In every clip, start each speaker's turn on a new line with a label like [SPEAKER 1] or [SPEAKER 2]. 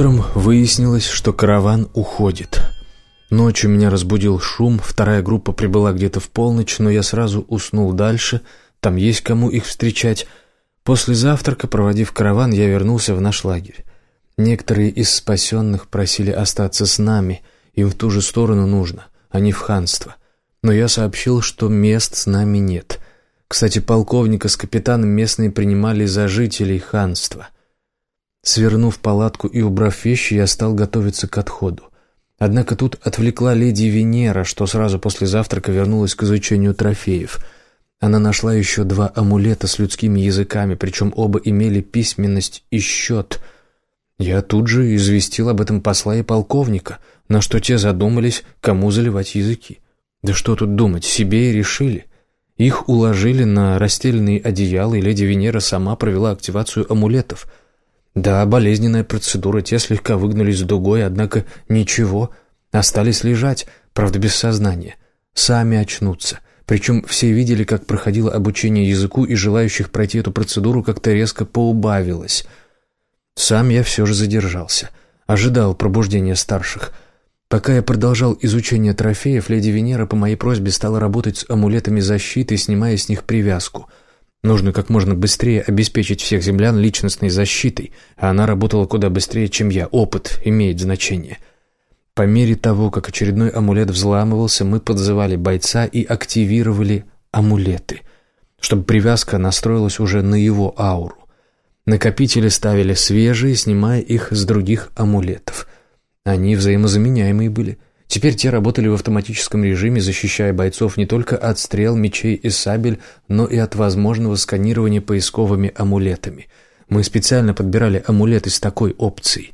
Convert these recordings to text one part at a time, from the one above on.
[SPEAKER 1] Утром выяснилось, что караван уходит. Ночью меня разбудил шум, вторая группа прибыла где-то в полночь, но я сразу уснул дальше, там есть кому их встречать. После завтрака, проводив караван, я вернулся в наш лагерь. Некоторые из спасенных просили остаться с нами, им в ту же сторону нужно, а не в ханство. Но я сообщил, что мест с нами нет. Кстати, полковника с капитаном местные принимали за жителей ханства — Свернув палатку и убрав вещи, я стал готовиться к отходу. Однако тут отвлекла леди Венера, что сразу после завтрака вернулась к изучению трофеев. Она нашла еще два амулета с людскими языками, причем оба имели письменность и счет. Я тут же известил об этом посла и полковника, на что те задумались, кому заливать языки. Да что тут думать, себе и решили. Их уложили на расстеленные одеяла, и леди Венера сама провела активацию амулетов — да, болезненная процедура, те слегка выгнулись дугой, однако ничего, остались лежать, правда без сознания. Сами очнутся. Причем все видели, как проходило обучение языку, и желающих пройти эту процедуру как-то резко поубавилось. Сам я все же задержался. Ожидал пробуждения старших. Пока я продолжал изучение трофеев, леди Венера по моей просьбе стала работать с амулетами защиты, снимая с них привязку — Нужно как можно быстрее обеспечить всех землян личностной защитой, а она работала куда быстрее, чем я. Опыт имеет значение. По мере того, как очередной амулет взламывался, мы подзывали бойца и активировали амулеты, чтобы привязка настроилась уже на его ауру. Накопители ставили свежие, снимая их с других амулетов. Они взаимозаменяемые были – Теперь те работали в автоматическом режиме, защищая бойцов не только от стрел, мечей и сабель, но и от возможного сканирования поисковыми амулетами. Мы специально подбирали амулеты с такой опцией.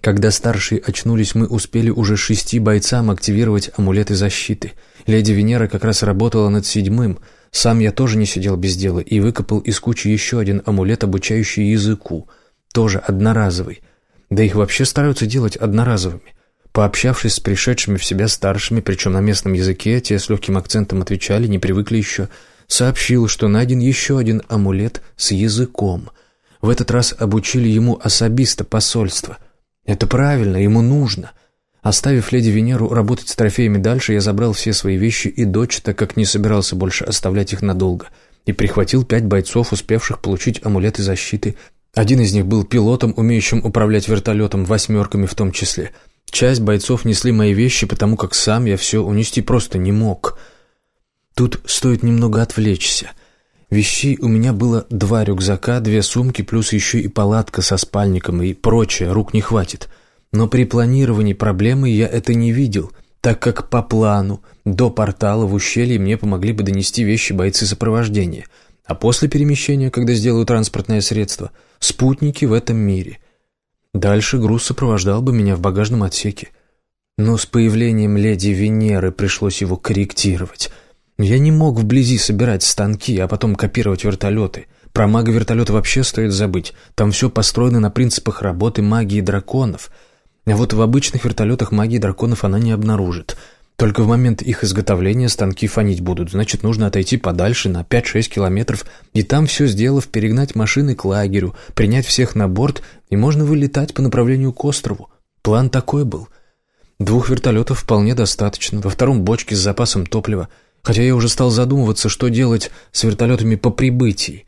[SPEAKER 1] Когда старшие очнулись, мы успели уже шести бойцам активировать амулеты защиты. Леди Венера как раз работала над седьмым. Сам я тоже не сидел без дела и выкопал из кучи еще один амулет, обучающий языку. Тоже одноразовый. Да их вообще стараются делать одноразовыми. Пообщавшись с пришедшими в себя старшими, причем на местном языке, те с легким акцентом отвечали, не привыкли еще, сообщил, что найден еще один амулет с языком. В этот раз обучили ему особисто посольство. Это правильно, ему нужно. Оставив леди Венеру работать с трофеями дальше, я забрал все свои вещи и дочь, так как не собирался больше оставлять их надолго, и прихватил пять бойцов, успевших получить амулеты защиты. Один из них был пилотом, умеющим управлять вертолетом, восьмерками в том числе — Часть бойцов несли мои вещи, потому как сам я все унести просто не мог. Тут стоит немного отвлечься. Вещей у меня было два рюкзака, две сумки, плюс еще и палатка со спальником и прочее, рук не хватит. Но при планировании проблемы я это не видел, так как по плану до портала в ущелье мне помогли бы донести вещи бойцы сопровождения, а после перемещения, когда сделаю транспортное средство, спутники в этом мире — Дальше груз сопровождал бы меня в багажном отсеке. Но с появлением леди Венеры пришлось его корректировать. Я не мог вблизи собирать станки, а потом копировать вертолеты. Про мага-вертолета вообще стоит забыть. Там все построено на принципах работы магии драконов. А вот в обычных вертолетах магии драконов она не обнаружит — только в момент их изготовления станки фонить будут, значит, нужно отойти подальше на 5-6 километров, и там все сделав, перегнать машины к лагерю, принять всех на борт, и можно вылетать по направлению к острову. План такой был. Двух вертолетов вполне достаточно, во втором бочке с запасом топлива, хотя я уже стал задумываться, что делать с вертолетами по прибытии.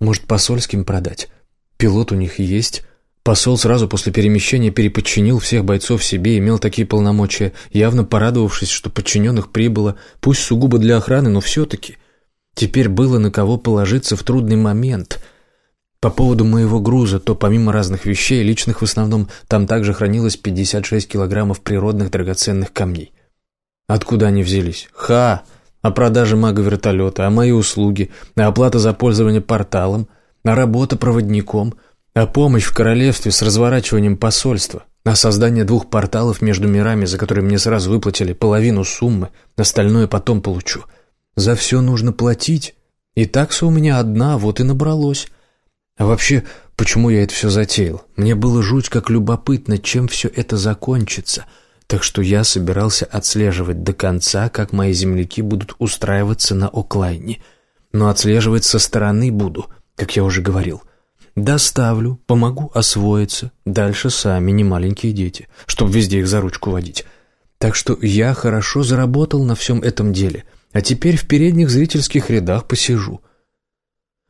[SPEAKER 1] Может, посольским продать? Пилот у них есть, Посол сразу после перемещения переподчинил всех бойцов себе, имел такие полномочия, явно порадовавшись, что подчиненных прибыло, пусть сугубо для охраны, но все-таки. Теперь было на кого положиться в трудный момент. По поводу моего груза, то помимо разных вещей, личных в основном, там также хранилось 56 килограммов природных драгоценных камней. Откуда они взялись? Ха! О продаже мага-вертолета, о мои услуги, оплата за пользование порталом, а работа проводником — а помощь в королевстве с разворачиванием посольства, а создание двух порталов между мирами, за которые мне сразу выплатили половину суммы, остальное потом получу. За все нужно платить. И такса у меня одна, вот и набралось. А вообще, почему я это все затеял? Мне было жуть как любопытно, чем все это закончится. Так что я собирался отслеживать до конца, как мои земляки будут устраиваться на оклайне. Но отслеживать со стороны буду, как я уже говорил — Доставлю, помогу освоиться. Дальше сами, не маленькие дети, чтобы везде их за ручку водить. Так что я хорошо заработал на всем этом деле, а теперь в передних зрительских рядах посижу.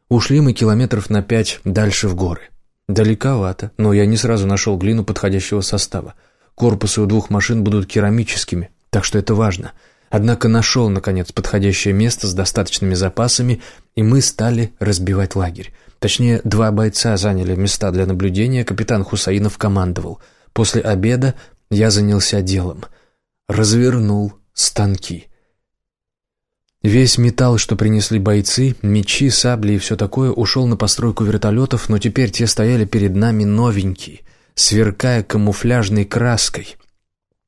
[SPEAKER 1] Ушли мы километров на пять дальше в горы. Далековато, но я не сразу нашел глину подходящего состава. Корпусы у двух машин будут керамическими, так что это важно. Однако нашел, наконец, подходящее место с достаточными запасами, и мы стали разбивать лагерь. Точнее, два бойца заняли места для наблюдения, капитан Хусаинов командовал. После обеда я занялся делом — развернул станки. Весь металл, что принесли бойцы, мечи, сабли и все такое, ушел на постройку вертолетов, но теперь те стояли перед нами новенькие, сверкая камуфляжной краской.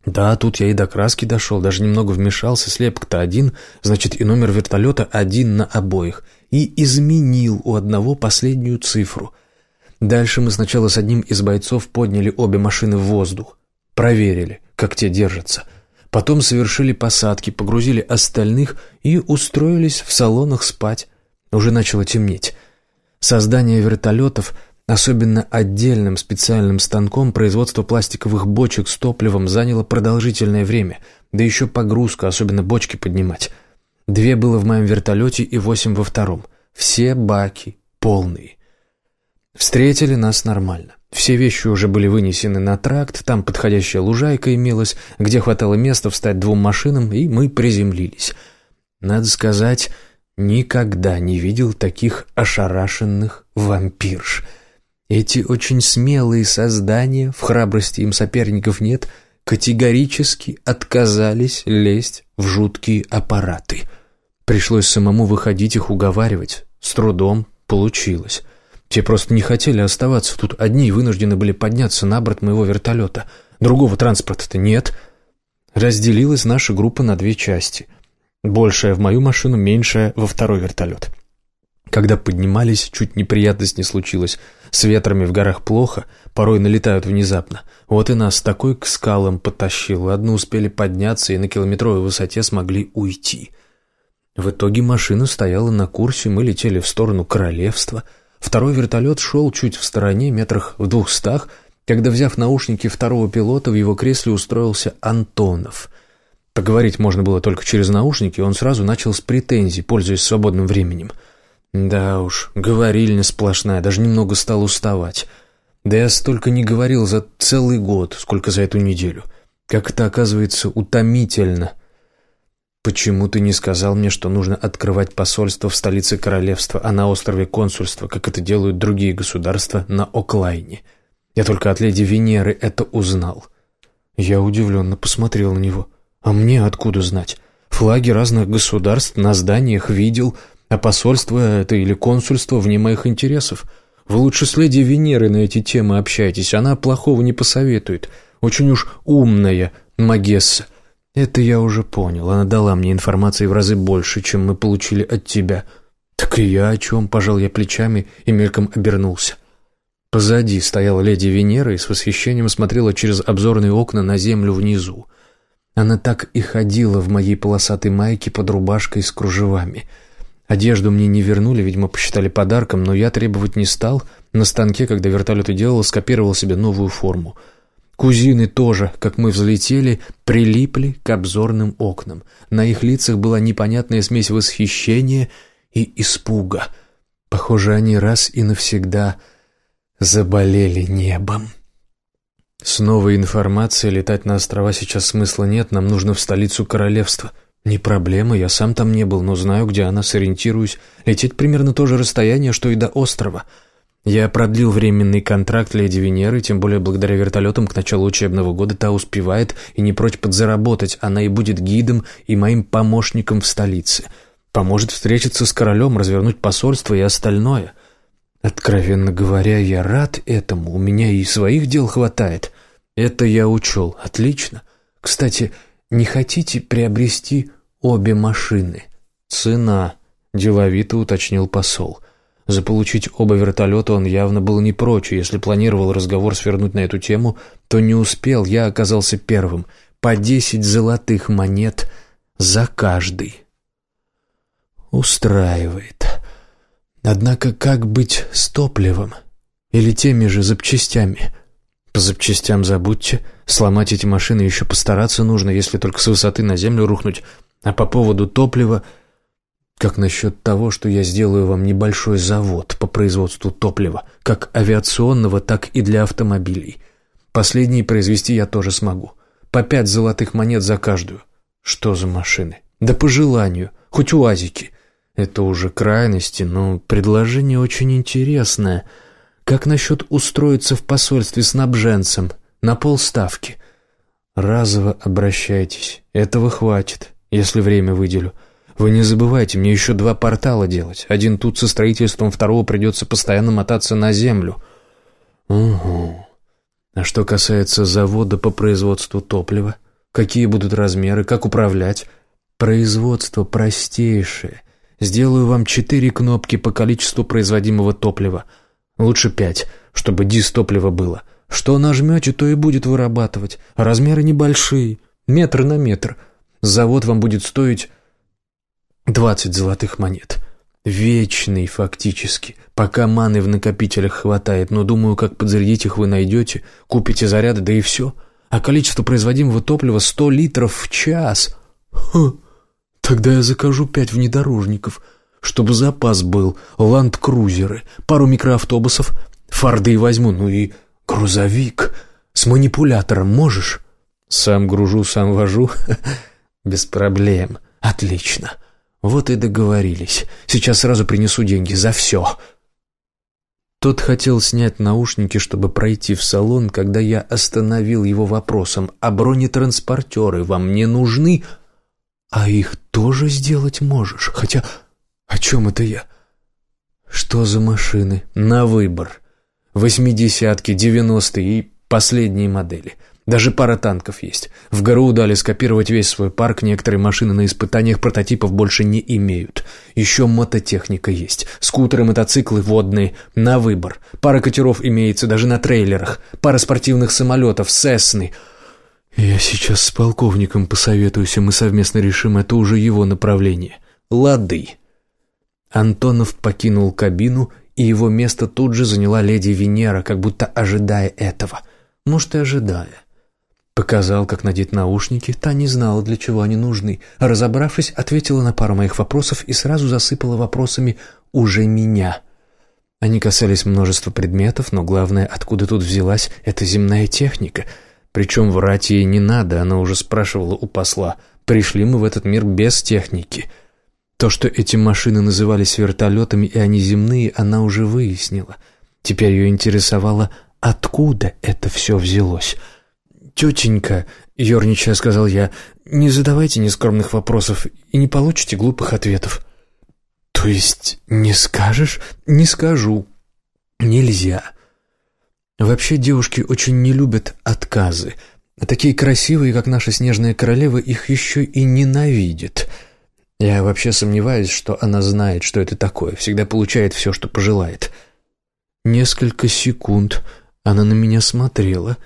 [SPEAKER 1] Да, тут я и до краски дошел, даже немного вмешался, слепок-то один, значит и номер вертолета один на обоих, и изменил у одного последнюю цифру. Дальше мы сначала с одним из бойцов подняли обе машины в воздух, проверили, как те держатся — Потом совершили посадки, погрузили остальных и устроились в салонах спать. Уже начало темнеть. Создание вертолетов, особенно отдельным специальным станком производство пластиковых бочек с топливом заняло продолжительное время, да еще погрузка, особенно бочки поднимать. Две было в моем вертолете и восемь во втором. Все баки полные. Встретили нас нормально. Все вещи уже были вынесены на тракт, там подходящая лужайка имелась, где хватало места встать двум машинам, и мы приземлились. Надо сказать, никогда не видел таких ошарашенных вампирш. Эти очень смелые создания, в храбрости им соперников нет, категорически отказались лезть в жуткие аппараты. Пришлось самому выходить их уговаривать. С трудом получилось. Те просто не хотели оставаться тут одни и вынуждены были подняться на борт моего вертолета. Другого транспорта-то нет. Разделилась наша группа на две части. Большая в мою машину, меньшая во второй вертолет. Когда поднимались, чуть неприятность не случилось. С ветрами в горах плохо, порой налетают внезапно. Вот и нас такой к скалам потащило. Одну успели подняться и на километровой высоте смогли уйти. В итоге машина стояла на курсе, мы летели в сторону королевства — Второй вертолет шел чуть в стороне, метрах в двухстах, когда, взяв наушники второго пилота, в его кресле устроился Антонов. Поговорить можно было только через наушники, он сразу начал с претензий, пользуясь свободным временем. Да уж, говорильня сплошная, даже немного стал уставать. Да я столько не говорил за целый год, сколько за эту неделю. Как это, оказывается, утомительно — «Почему ты не сказал мне, что нужно открывать посольство в столице королевства, а на острове консульство, как это делают другие государства на Оклайне? Я только от леди Венеры это узнал». Я удивленно посмотрел на него. «А мне откуда знать? Флаги разных государств на зданиях видел, а посольство это или консульство вне моих интересов. Вы лучше с леди Венерой на эти темы общайтесь, она плохого не посоветует. Очень уж умная Магесса». «Это я уже понял. Она дала мне информации в разы больше, чем мы получили от тебя». «Так и я о чем?» – пожал я плечами и мельком обернулся. Позади стояла леди Венера и с восхищением смотрела через обзорные окна на землю внизу. Она так и ходила в моей полосатой майке под рубашкой с кружевами. Одежду мне не вернули, видимо, посчитали подарком, но я требовать не стал. На станке, когда вертолет и делал, скопировал себе новую форму – Кузины тоже, как мы взлетели, прилипли к обзорным окнам. На их лицах была непонятная смесь восхищения и испуга. Похоже, они раз и навсегда заболели небом. Снова информация, летать на острова сейчас смысла нет, нам нужно в столицу королевства. Не проблема, я сам там не был, но знаю, где она, сориентируюсь. Лететь примерно то же расстояние, что и до острова — я продлил временный контракт леди Венеры, тем более благодаря вертолетам к началу учебного года та успевает и не прочь подзаработать, она и будет гидом и моим помощником в столице. Поможет встретиться с королем, развернуть посольство и остальное. Откровенно говоря, я рад этому, у меня и своих дел хватает. Это я учел, отлично. Кстати, не хотите приобрести обе машины? Цена, деловито уточнил посол. Заполучить оба вертолета он явно был не прочь, если планировал разговор свернуть на эту тему, то не успел, я оказался первым. По десять золотых монет за каждый. Устраивает. Однако как быть с топливом? Или теми же запчастями? По запчастям забудьте. Сломать эти машины еще постараться нужно, если только с высоты на землю рухнуть. А по поводу топлива... Как насчет того, что я сделаю вам небольшой завод по производству топлива, как авиационного, так и для автомобилей? Последние произвести я тоже смогу. По пять золотых монет за каждую. Что за машины? Да по желанию. Хоть уазики. Это уже крайности, но предложение очень интересное. Как насчет устроиться в посольстве снабженцем на полставки? Разово обращайтесь. Этого хватит, если время выделю. Вы не забывайте, мне еще два портала делать. Один тут со строительством, второго придется постоянно мотаться на землю. Угу. А что касается завода по производству топлива, какие будут размеры, как управлять? Производство простейшее. Сделаю вам четыре кнопки по количеству производимого топлива. Лучше пять, чтобы дис топлива было. Что нажмете, то и будет вырабатывать. Размеры небольшие, метр на метр. Завод вам будет стоить двадцать золотых монет. Вечный фактически, пока маны в накопителях хватает, но думаю, как подзарядить их вы найдете, купите заряды, да и все. А количество производимого топлива сто литров в час. Хм. Тогда я закажу пять внедорожников, чтобы запас был, ланд-крузеры, пару микроавтобусов, форды возьму, ну и грузовик. С манипулятором можешь? Сам гружу, сам вожу. Без проблем. Отлично. Вот и договорились. Сейчас сразу принесу деньги за все. Тот хотел снять наушники, чтобы пройти в салон, когда я остановил его вопросом, а бронетранспортеры вам не нужны? А их тоже сделать можешь. Хотя, о чем это я? Что за машины? На выбор. Восьмидесятки, девяностые и последние модели. Даже пара танков есть. В ГРУ дали скопировать весь свой парк, некоторые машины на испытаниях прототипов больше не имеют. Еще мототехника есть. Скутеры, мотоциклы, водные. На выбор. Пара катеров имеется даже на трейлерах. Пара спортивных самолетов, Сесны — «Я сейчас с полковником посоветуюсь, и мы совместно решим, это уже его направление. Лады». Антонов покинул кабину, и его место тут же заняла леди Венера, как будто ожидая этого. Может, и ожидая. Показал, как надеть наушники, та не знала, для чего они нужны. разобравшись, ответила на пару моих вопросов и сразу засыпала вопросами уже меня. Они касались множества предметов, но главное, откуда тут взялась эта земная техника — причем врать ей не надо, она уже спрашивала у посла, пришли мы в этот мир без техники. То, что эти машины назывались вертолетами и они земные, она уже выяснила. Теперь ее интересовало, откуда это все взялось. «Тетенька», — ерничая сказал я, — «не задавайте нескромных вопросов и не получите глупых ответов». «То есть не скажешь?» «Не скажу. Нельзя. Вообще девушки очень не любят отказы. Такие красивые, как наша снежная королева, их еще и ненавидят. Я вообще сомневаюсь, что она знает, что это такое, всегда получает все, что пожелает. Несколько секунд она на меня смотрела,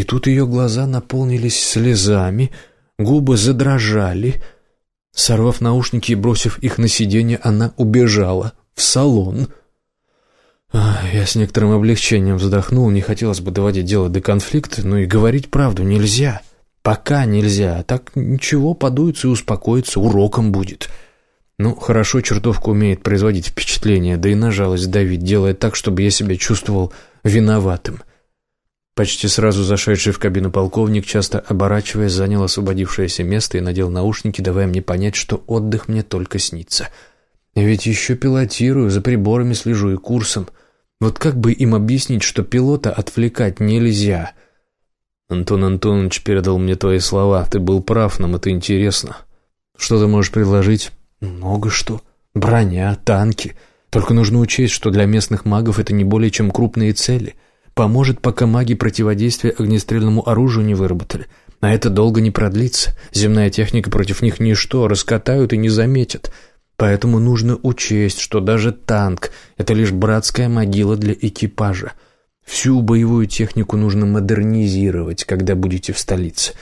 [SPEAKER 1] и тут ее глаза наполнились слезами, губы задрожали. Сорвав наушники и бросив их на сиденье, она убежала в салон — я с некоторым облегчением вздохнул, не хотелось бы доводить дело до конфликта, но и говорить правду нельзя. Пока нельзя, а так ничего, подуется и успокоится, уроком будет. Ну, хорошо чертовка умеет производить впечатление, да и на жалость давить, делая так, чтобы я себя чувствовал виноватым. Почти сразу зашедший в кабину полковник, часто оборачиваясь, занял освободившееся место и надел наушники, давая мне понять, что отдых мне только снится. Ведь еще пилотирую, за приборами слежу и курсом. Вот как бы им объяснить, что пилота отвлекать нельзя? Антон Антонович передал мне твои слова. Ты был прав, нам это интересно. Что ты можешь предложить? Много что. Броня, танки. Только нужно учесть, что для местных магов это не более чем крупные цели. Поможет, пока маги противодействия огнестрельному оружию не выработали. А это долго не продлится. Земная техника против них ничто, раскатают и не заметят. Поэтому нужно учесть, что даже танк — это лишь братская могила для экипажа. Всю боевую технику нужно модернизировать, когда будете в столице.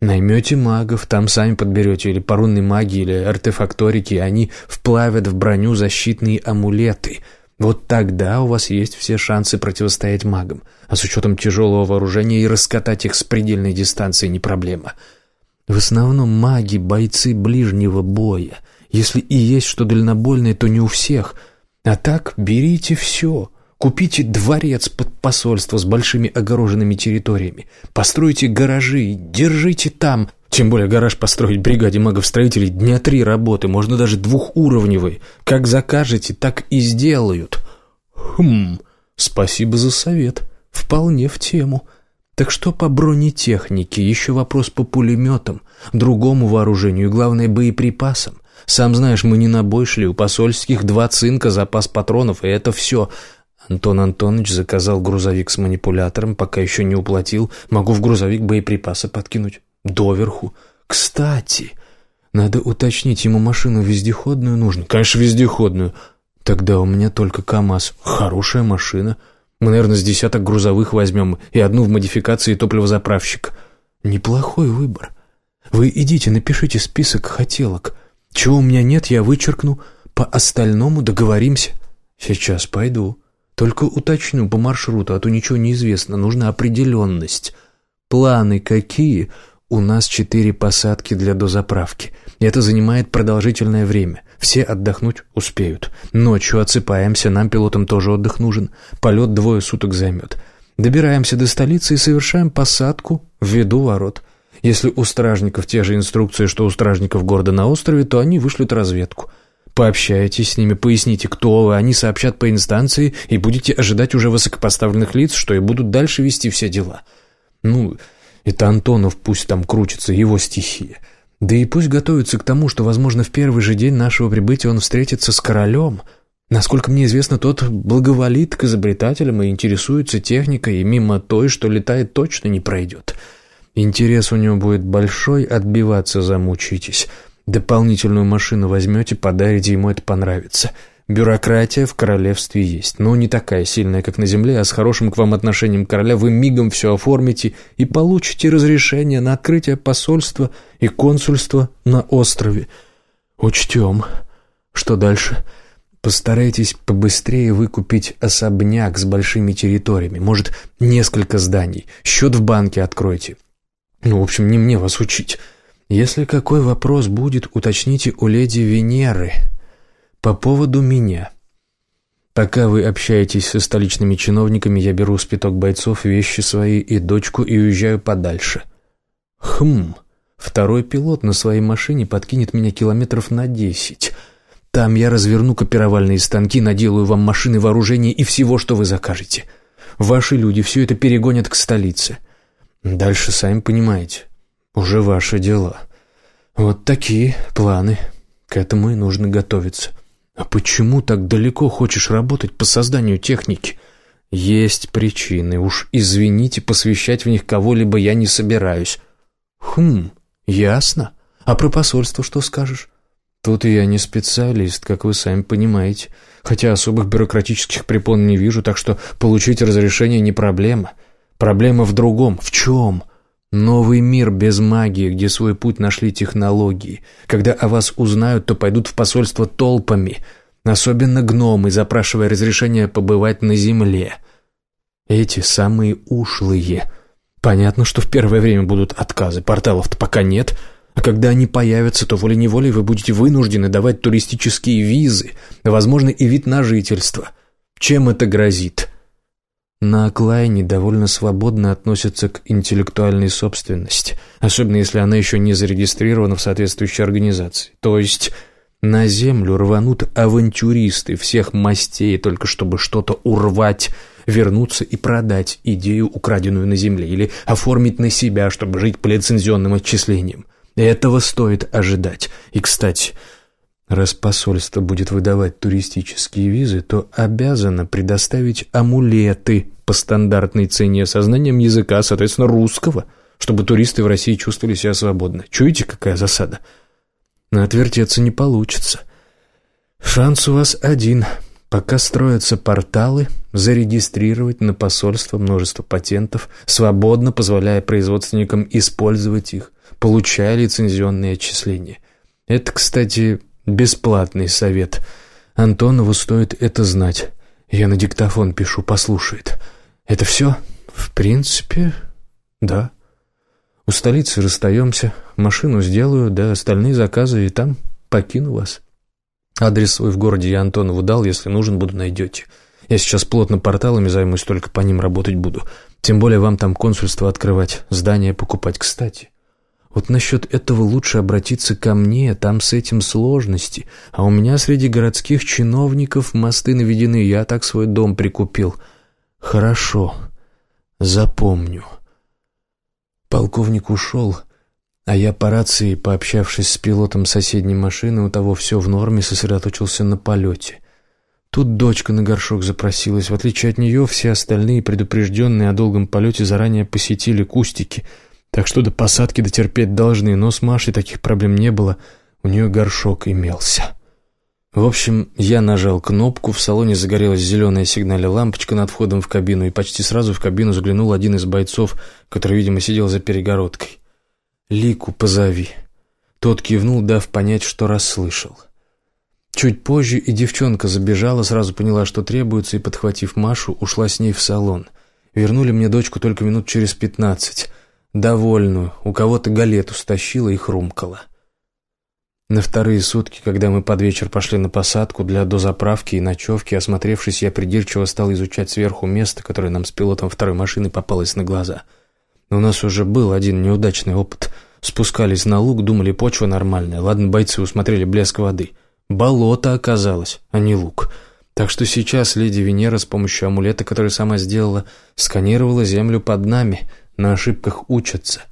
[SPEAKER 1] Наймете магов, там сами подберете или по рунной магии, или артефакторики, они вплавят в броню защитные амулеты. Вот тогда у вас есть все шансы противостоять магам, а с учетом тяжелого вооружения и раскатать их с предельной дистанции не проблема. В основном маги – бойцы ближнего боя. Если и есть что дальнобойное, то не у всех. А так берите все. Купите дворец под посольство с большими огороженными территориями. Постройте гаражи, держите там. Тем более гараж построить бригаде магов-строителей дня три работы, можно даже двухуровневый. Как закажете, так и сделают. Хм, спасибо за совет. Вполне в тему. Так что по бронетехнике, еще вопрос по пулеметам, другому вооружению и, главное, боеприпасам. Сам знаешь, мы не на бой шли, у посольских два цинка, запас патронов, и это все. Антон Антонович заказал грузовик с манипулятором, пока еще не уплатил. Могу в грузовик боеприпасы подкинуть. Доверху. Кстати, надо уточнить, ему машину вездеходную нужно. Конечно, вездеходную. Тогда у меня только КАМАЗ. Хорошая машина. Мы, наверное, с десяток грузовых возьмем и одну в модификации топливозаправщик. Неплохой выбор. Вы идите, напишите список хотелок. Чего у меня нет, я вычеркну. По остальному договоримся. Сейчас пойду. Только уточню по маршруту, а то ничего не известно. Нужна определенность. Планы какие? У нас четыре посадки для дозаправки. Это занимает продолжительное время. Все отдохнуть успеют. Ночью отсыпаемся, нам, пилотам, тоже отдых нужен. Полет двое суток займет. Добираемся до столицы и совершаем посадку в виду ворот. Если у стражников те же инструкции, что у стражников города на острове, то они вышлют разведку. Пообщайтесь с ними, поясните, кто вы, они сообщат по инстанции, и будете ожидать уже высокопоставленных лиц, что и будут дальше вести все дела. Ну, это Антонов пусть там крутится, его стихия. Да и пусть готовится к тому, что, возможно, в первый же день нашего прибытия он встретится с королем. Насколько мне известно, тот благоволит к изобретателям и интересуется техникой, и мимо той, что летает, точно не пройдет. Интерес у него будет большой, отбиваться замучитесь. Дополнительную машину возьмете, подарите, ему это понравится. Бюрократия в королевстве есть, но не такая сильная, как на земле, а с хорошим к вам отношением короля вы мигом все оформите и получите разрешение на открытие посольства и консульства на острове. Учтем. Что дальше? Постарайтесь побыстрее выкупить особняк с большими территориями, может, несколько зданий. Счет в банке откройте. Ну, в общем, не мне вас учить. Если какой вопрос будет, уточните у леди Венеры». По поводу меня. Пока вы общаетесь со столичными чиновниками, я беру спиток бойцов, вещи свои и дочку и уезжаю подальше. Хм, второй пилот на своей машине подкинет меня километров на десять. Там я разверну копировальные станки, наделаю вам машины вооружения и всего, что вы закажете. Ваши люди все это перегонят к столице. Дальше, сами понимаете, уже ваши дела. Вот такие планы. К этому и нужно готовиться. «А почему так далеко хочешь работать по созданию техники?» «Есть причины. Уж извините, посвящать в них кого-либо я не собираюсь». «Хм, ясно. А про посольство что скажешь?» «Тут я не специалист, как вы сами понимаете. Хотя особых бюрократических препон не вижу, так что получить разрешение не проблема. Проблема в другом. В чем?» Новый мир без магии, где свой путь нашли технологии. Когда о вас узнают, то пойдут в посольство толпами, особенно гномы, запрашивая разрешение побывать на земле. Эти самые ушлые. Понятно, что в первое время будут отказы, порталов-то пока нет, а когда они появятся, то волей-неволей вы будете вынуждены давать туристические визы, возможно, и вид на жительство. Чем это грозит? На оклайне довольно свободно относятся к интеллектуальной собственности, особенно если она еще не зарегистрирована в соответствующей организации. То есть на землю рванут авантюристы всех мастей, только чтобы что-то урвать, вернуться и продать идею, украденную на земле, или оформить на себя, чтобы жить по лицензионным отчислениям. Этого стоит ожидать. И, кстати, Раз посольство будет выдавать туристические визы, то обязано предоставить амулеты по стандартной цене со знанием языка, соответственно, русского, чтобы туристы в России чувствовали себя свободно. Чуете, какая засада? Но отвертеться не получится. Шанс у вас один. Пока строятся порталы, зарегистрировать на посольство множество патентов, свободно позволяя производственникам использовать их, получая лицензионные отчисления. Это, кстати, Бесплатный совет. Антонову стоит это знать. Я на диктофон пишу, послушает. Это все? В принципе, да. У столицы расстаемся, машину сделаю, да остальные заказы, и там покину вас. Адрес свой в городе я Антонову дал, если нужен, буду найдете. Я сейчас плотно порталами займусь, только по ним работать буду. Тем более вам там консульство открывать, здание покупать. Кстати, вот насчет этого лучше обратиться ко мне, там с этим сложности. А у меня среди городских чиновников мосты наведены, я так свой дом прикупил. Хорошо, запомню. Полковник ушел, а я по рации, пообщавшись с пилотом соседней машины, у того все в норме, сосредоточился на полете. Тут дочка на горшок запросилась. В отличие от нее, все остальные, предупрежденные о долгом полете, заранее посетили кустики, так что до посадки дотерпеть должны, но с Машей таких проблем не было, у нее горшок имелся. В общем, я нажал кнопку, в салоне загорелась зеленая сигнальная лампочка над входом в кабину, и почти сразу в кабину заглянул один из бойцов, который, видимо, сидел за перегородкой. «Лику позови». Тот кивнул, дав понять, что расслышал. Чуть позже и девчонка забежала, сразу поняла, что требуется, и, подхватив Машу, ушла с ней в салон. Вернули мне дочку только минут через пятнадцать. Довольную, у кого-то галету стащила и хрумкала. На вторые сутки, когда мы под вечер пошли на посадку для дозаправки и ночевки, осмотревшись, я придирчиво стал изучать сверху место, которое нам с пилотом второй машины попалось на глаза. Но у нас уже был один неудачный опыт. Спускались на луг, думали, почва нормальная. Ладно, бойцы усмотрели блеск воды. Болото оказалось, а не луг. Так что сейчас леди Венера с помощью амулета, который сама сделала, сканировала землю под нами. На ошибках учатся.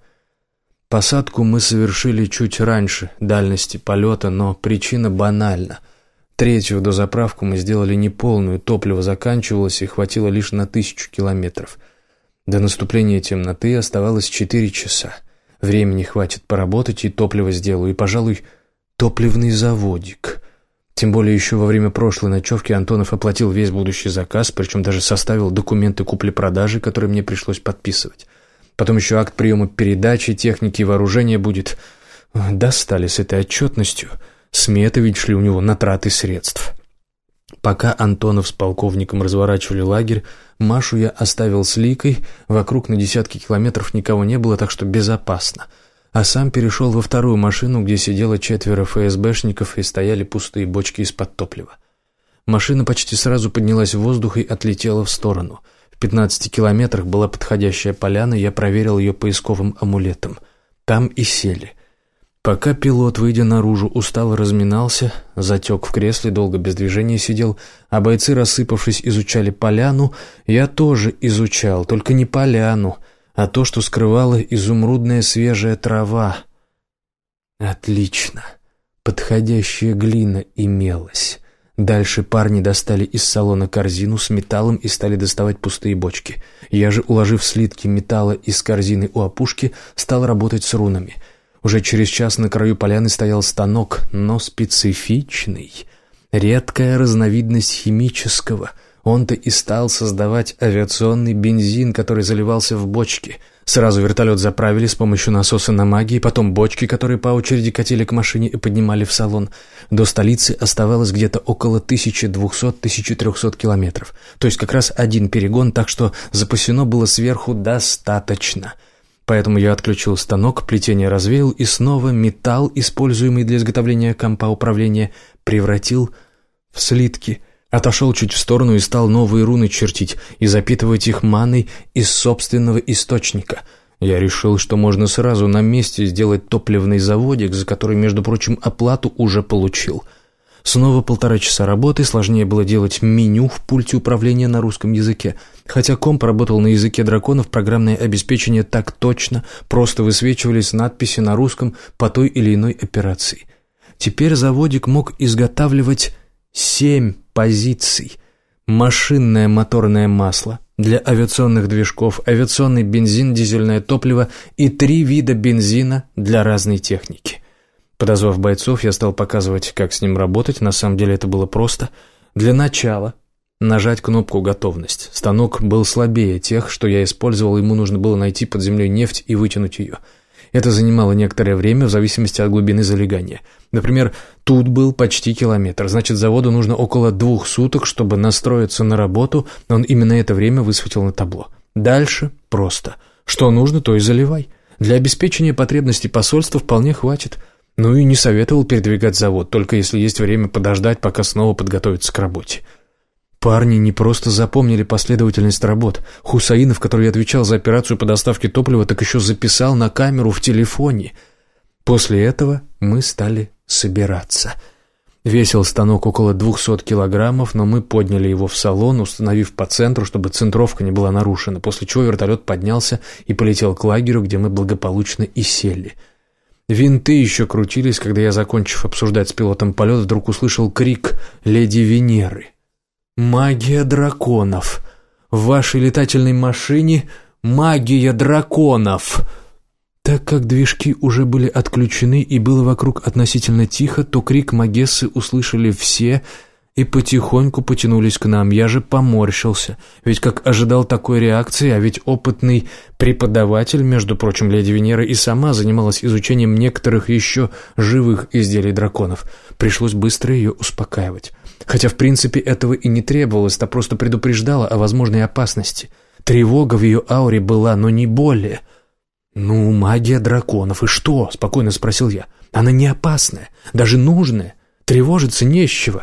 [SPEAKER 1] Посадку мы совершили чуть раньше дальности полета, но причина банальна. Третью дозаправку мы сделали неполную, топливо заканчивалось и хватило лишь на тысячу километров. До наступления темноты оставалось четыре часа. Времени хватит поработать, и топливо сделаю, и, пожалуй, топливный заводик. Тем более еще во время прошлой ночевки Антонов оплатил весь будущий заказ, причем даже составил документы купли-продажи, которые мне пришлось подписывать. Потом еще акт приема передачи, техники и вооружения будет. Достали с этой отчетностью. Сметы ведь шли у него на траты средств. Пока Антонов с полковником разворачивали лагерь, Машу я оставил с Ликой, вокруг на десятки километров никого не было, так что безопасно. А сам перешел во вторую машину, где сидело четверо ФСБшников и стояли пустые бочки из-под топлива. Машина почти сразу поднялась в воздух и отлетела в сторону — в 15 километрах была подходящая поляна, я проверил ее поисковым амулетом. Там и сели. Пока пилот, выйдя наружу, устало разминался, затек в кресле, долго без движения сидел, а бойцы, рассыпавшись, изучали поляну, я тоже изучал, только не поляну, а то, что скрывала изумрудная свежая трава. Отлично. Подходящая глина имелась. Дальше парни достали из салона корзину с металлом и стали доставать пустые бочки. Я же, уложив слитки металла из корзины у опушки, стал работать с рунами. Уже через час на краю поляны стоял станок, но специфичный. Редкая разновидность химического. Он-то и стал создавать авиационный бензин, который заливался в бочки — Сразу вертолет заправили с помощью насоса на магии, потом бочки, которые по очереди катили к машине и поднимали в салон. До столицы оставалось где-то около 1200-1300 километров. То есть как раз один перегон, так что запасено было сверху достаточно. Поэтому я отключил станок, плетение развеял и снова металл, используемый для изготовления компа управления, превратил в слитки – Отошел чуть в сторону и стал новые руны чертить и запитывать их маной из собственного источника. Я решил, что можно сразу на месте сделать топливный заводик, за который, между прочим, оплату уже получил. Снова полтора часа работы, сложнее было делать меню в пульте управления на русском языке. Хотя комп работал на языке драконов, программное обеспечение так точно, просто высвечивались надписи на русском по той или иной операции. Теперь заводик мог изготавливать семь позиций. Машинное моторное масло для авиационных движков, авиационный бензин, дизельное топливо и три вида бензина для разной техники. Подозвав бойцов, я стал показывать, как с ним работать. На самом деле это было просто. Для начала нажать кнопку «Готовность». Станок был слабее тех, что я использовал, ему нужно было найти под землей нефть и вытянуть ее – Это занимало некоторое время в зависимости от глубины залегания. Например, тут был почти километр, значит, заводу нужно около двух суток, чтобы настроиться на работу, он именно это время высветил на табло. Дальше просто. Что нужно, то и заливай. Для обеспечения потребностей посольства вполне хватит. Ну и не советовал передвигать завод, только если есть время подождать, пока снова подготовиться к работе. Парни не просто запомнили последовательность работ. Хусаинов, который отвечал за операцию по доставке топлива, так еще записал на камеру в телефоне. После этого мы стали собираться. Весил станок около 200 килограммов, но мы подняли его в салон, установив по центру, чтобы центровка не была нарушена, после чего вертолет поднялся и полетел к лагерю, где мы благополучно и сели. Винты еще крутились, когда я, закончив обсуждать с пилотом полет, вдруг услышал крик «Леди Венеры». «Магия драконов! В вашей летательной машине магия драконов!» Так как движки уже были отключены и было вокруг относительно тихо, то крик Магессы услышали все и потихоньку потянулись к нам. Я же поморщился, ведь как ожидал такой реакции, а ведь опытный преподаватель, между прочим, леди Венера и сама занималась изучением некоторых еще живых изделий драконов. Пришлось быстро ее успокаивать. Хотя, в принципе, этого и не требовалось, та просто предупреждала о возможной опасности. Тревога в ее ауре была, но не более. «Ну, магия драконов, и что?» — спокойно спросил я. «Она не опасная, даже нужная. Тревожиться не с чего».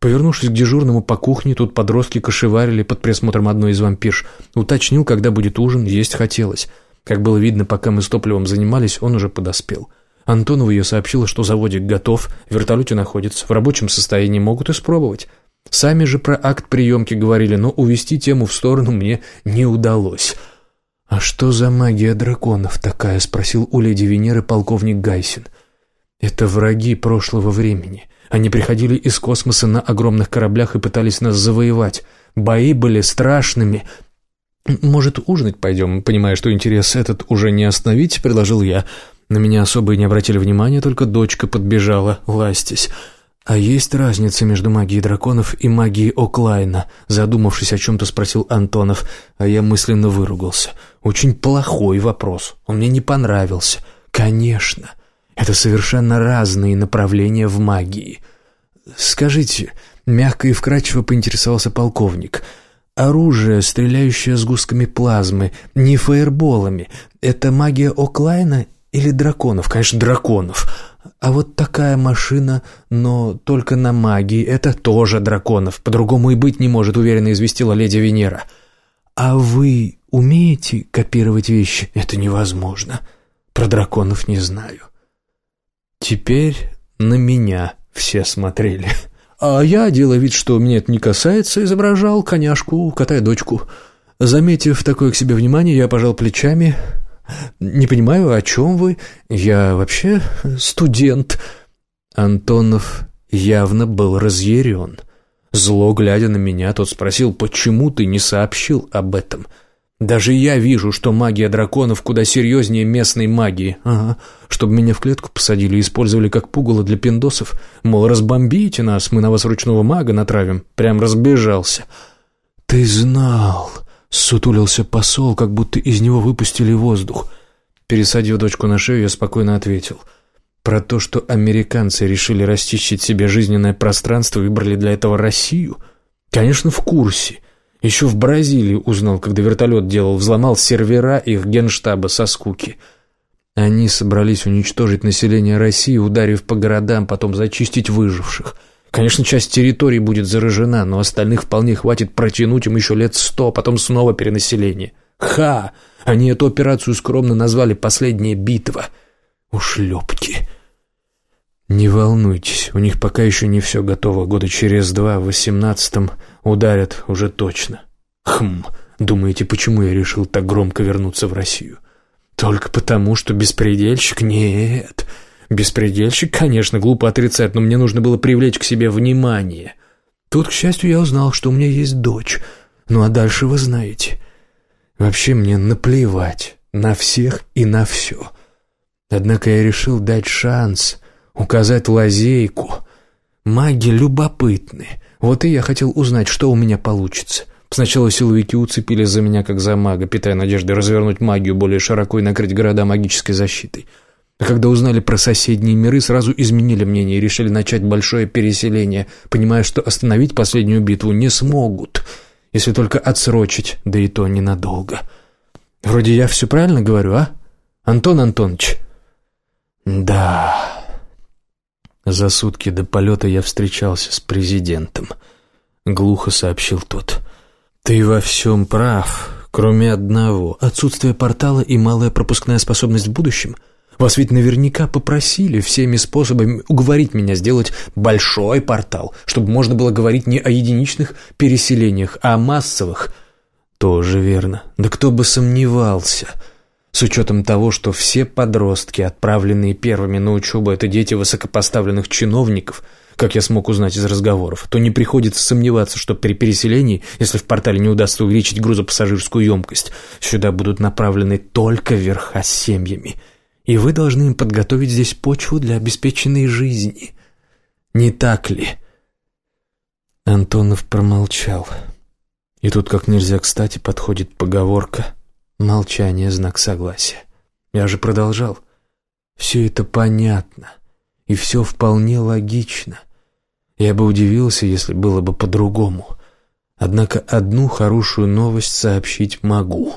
[SPEAKER 1] Повернувшись к дежурному по кухне, тут подростки кошеварили под присмотром одной из вампирш. Уточнил, когда будет ужин, есть хотелось. Как было видно, пока мы с топливом занимались, он уже подоспел. Антонову ее сообщила, что заводик готов, в вертолете находится, в рабочем состоянии могут испробовать. Сами же про акт приемки говорили, но увести тему в сторону мне не удалось. «А что за магия драконов такая?» — спросил у леди Венеры полковник Гайсин. «Это враги прошлого времени. Они приходили из космоса на огромных кораблях и пытались нас завоевать. Бои были страшными». «Может, ужинать пойдем?» Понимая, что интерес этот уже не остановить, предложил я. На меня особо и не обратили внимания, только дочка подбежала, ластясь. «А есть разница между магией драконов и магией Оклайна?» Задумавшись о чем-то, спросил Антонов, а я мысленно выругался. «Очень плохой вопрос. Он мне не понравился». «Конечно. Это совершенно разные направления в магии». «Скажите...» — мягко и вкрадчиво поинтересовался полковник. «Оружие, стреляющее с гусками плазмы, не фаерболами, это магия Оклайна или драконов? Конечно, драконов. А вот такая машина, но только на магии, это тоже драконов. По-другому и быть не может, уверенно известила леди Венера. А вы умеете копировать вещи? Это невозможно. Про драконов не знаю. Теперь на меня все смотрели. А я, делая вид, что меня это не касается, изображал коняшку, катая дочку. Заметив такое к себе внимание, я пожал плечами, «Не понимаю, о чем вы? Я вообще студент». Антонов явно был разъярен. Зло глядя на меня, тот спросил, «Почему ты не сообщил об этом?» «Даже я вижу, что магия драконов куда серьезнее местной магии. Ага, чтобы меня в клетку посадили и использовали как пугало для пиндосов. Мол, разбомбите нас, мы на вас ручного мага натравим». Прям разбежался. «Ты знал», Сутулился посол, как будто из него выпустили воздух. Пересадив дочку на шею, я спокойно ответил. Про то, что американцы решили расчистить себе жизненное пространство и выбрали для этого Россию? Конечно, в курсе. Еще в Бразилии узнал, когда вертолет делал, взломал сервера их генштаба со скуки. Они собрались уничтожить население России, ударив по городам, потом зачистить выживших – Конечно, часть территории будет заражена, но остальных вполне хватит протянуть им еще лет сто, потом снова перенаселение. Ха! Они эту операцию скромно назвали «Последняя битва». Ушлепки. Не волнуйтесь, у них пока еще не все готово. Года через два, в восемнадцатом, ударят уже точно. Хм, думаете, почему я решил так громко вернуться в Россию? Только потому, что беспредельщик? Нет, Беспредельщик, конечно, глупо отрицать, но мне нужно было привлечь к себе внимание. Тут, к счастью, я узнал, что у меня есть дочь. Ну а дальше вы знаете. Вообще мне наплевать на всех и на все. Однако я решил дать шанс, указать лазейку. Маги любопытны. Вот и я хотел узнать, что у меня получится. Сначала силовики уцепились за меня как за мага, питая надеждой развернуть магию более широко и накрыть города магической защитой. А когда узнали про соседние миры, сразу изменили мнение и решили начать большое переселение, понимая, что остановить последнюю битву не смогут, если только отсрочить, да и то ненадолго. Вроде я все правильно говорю, а? Антон Антонович? Да. За сутки до полета я встречался с президентом. Глухо сообщил тот. «Ты во всем прав, кроме одного. Отсутствие портала и малая пропускная способность в будущем. Вас ведь наверняка попросили всеми способами уговорить меня сделать большой портал, чтобы можно было говорить не о единичных переселениях, а о массовых». «Тоже верно. Да кто бы сомневался». С учетом того, что все подростки, отправленные первыми на учебу, это дети высокопоставленных чиновников – как я смог узнать из разговоров, то не приходится сомневаться, что при переселении, если в портале не удастся увеличить грузопассажирскую емкость, сюда будут направлены только с семьями. И вы должны им подготовить здесь почву для обеспеченной жизни. Не так ли?» Антонов промолчал. И тут как нельзя кстати подходит поговорка «Молчание – знак согласия». Я же продолжал. «Все это понятно» и все вполне логично. Я бы удивился, если было бы по-другому. Однако одну хорошую новость сообщить могу.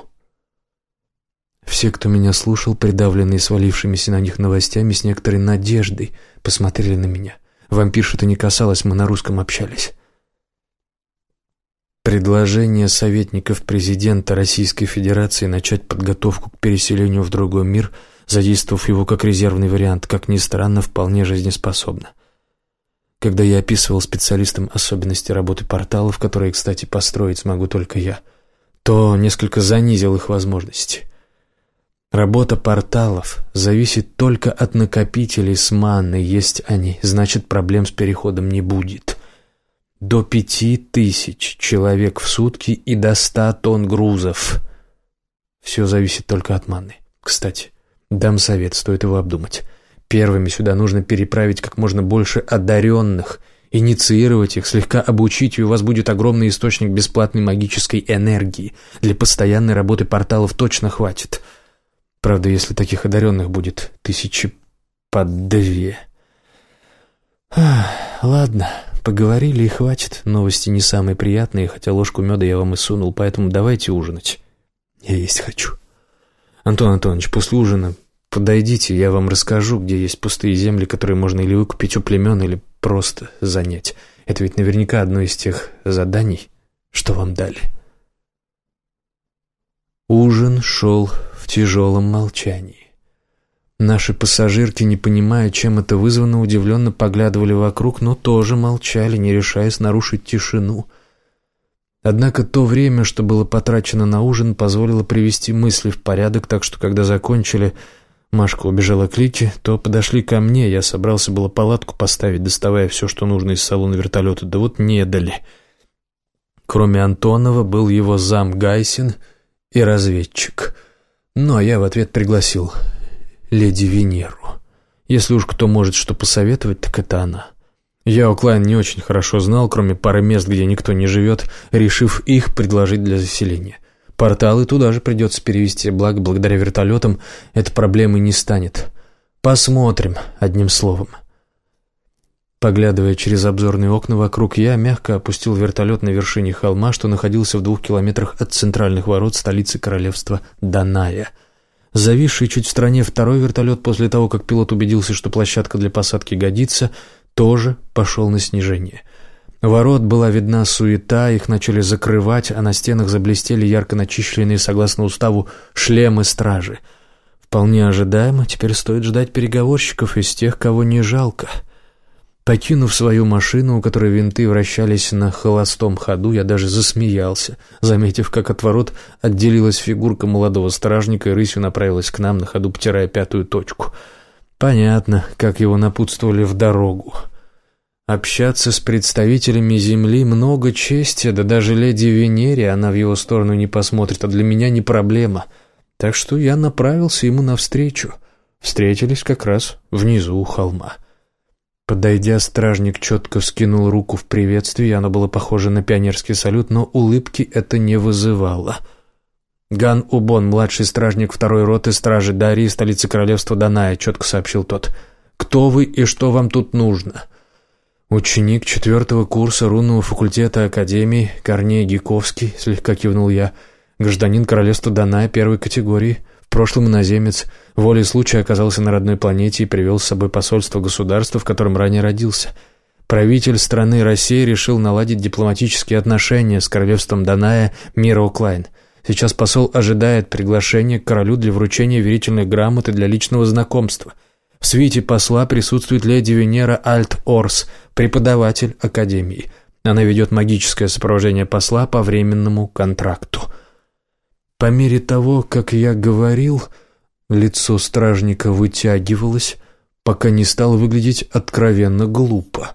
[SPEAKER 1] Все, кто меня слушал, придавленные свалившимися на них новостями, с некоторой надеждой посмотрели на меня. Вампирша-то не касалось, мы на русском общались. Предложение советников президента Российской Федерации начать подготовку к переселению в другой мир – задействовав его как резервный вариант, как ни странно, вполне жизнеспособно. Когда я описывал специалистам особенности работы порталов, которые, кстати, построить смогу только я, то несколько занизил их возможности. Работа порталов зависит только от накопителей с манной, есть они, значит проблем с переходом не будет. До пяти тысяч человек в сутки и до ста тонн грузов. Все зависит только от маны. Кстати, Дам совет, стоит его обдумать. Первыми сюда нужно переправить как можно больше одаренных, инициировать их, слегка обучить, и у вас будет огромный источник бесплатной магической энергии. Для постоянной работы порталов точно хватит. Правда, если таких одаренных будет тысячи по две. Ах, ладно, поговорили и хватит. Новости не самые приятные, хотя ложку меда я вам и сунул, поэтому давайте ужинать. Я есть хочу. «Антон Антонович, после ужина подойдите, я вам расскажу, где есть пустые земли, которые можно или выкупить у племен, или просто занять. Это ведь наверняка одно из тех заданий, что вам дали». Ужин шел в тяжелом молчании. Наши пассажирки, не понимая, чем это вызвано, удивленно поглядывали вокруг, но тоже молчали, не решаясь нарушить тишину – Однако то время, что было потрачено на ужин, позволило привести мысли в порядок, так что когда закончили, Машка убежала к Лике, то подошли ко мне, я собрался было палатку поставить, доставая все, что нужно из салона вертолета, да вот не дали. Кроме Антонова был его зам Гайсин и разведчик. Но я в ответ пригласил леди Венеру. Если уж кто может что посоветовать, так это она. Я Оклайн не очень хорошо знал, кроме пары мест, где никто не живет, решив их предложить для заселения. Порталы туда же придется перевести, благо благодаря вертолетам эта проблемы не станет. Посмотрим, одним словом. Поглядывая через обзорные окна вокруг, я мягко опустил вертолет на вершине холма, что находился в двух километрах от центральных ворот столицы королевства Даная. Зависший чуть в стороне второй вертолет после того, как пилот убедился, что площадка для посадки годится, тоже пошел на снижение. Ворот была видна суета, их начали закрывать, а на стенах заблестели ярко начищенные, согласно уставу, шлемы стражи. Вполне ожидаемо, теперь стоит ждать переговорщиков из тех, кого не жалко. Покинув свою машину, у которой винты вращались на холостом ходу, я даже засмеялся, заметив, как от ворот отделилась фигурка молодого стражника и рысью направилась к нам, на ходу потирая пятую точку — Понятно, как его напутствовали в дорогу. Общаться с представителями Земли много чести, да даже леди Венере она в его сторону не посмотрит, а для меня не проблема. Так что я направился ему навстречу. Встретились как раз внизу у холма. Подойдя, стражник четко вскинул руку в приветствии, оно было похоже на пионерский салют, но улыбки это не вызывало. «Ган Убон, младший стражник второй роты стражи Дарии, столицы королевства Даная», — четко сообщил тот. «Кто вы и что вам тут нужно?» «Ученик четвертого курса рунного факультета Академии, Корней Гиковский», — слегка кивнул я. «Гражданин королевства Даная первой категории. В прошлом иноземец. Волей случая оказался на родной планете и привел с собой посольство государства, в котором ранее родился. Правитель страны России решил наладить дипломатические отношения с королевством Даная Миро Клайн. Сейчас посол ожидает приглашения к королю для вручения верительной грамоты для личного знакомства. В свите посла присутствует леди Венера Альт-Орс, преподаватель Академии. Она ведет магическое сопровождение посла по временному контракту. По мере того, как я говорил, лицо стражника вытягивалось, пока не стало выглядеть откровенно глупо.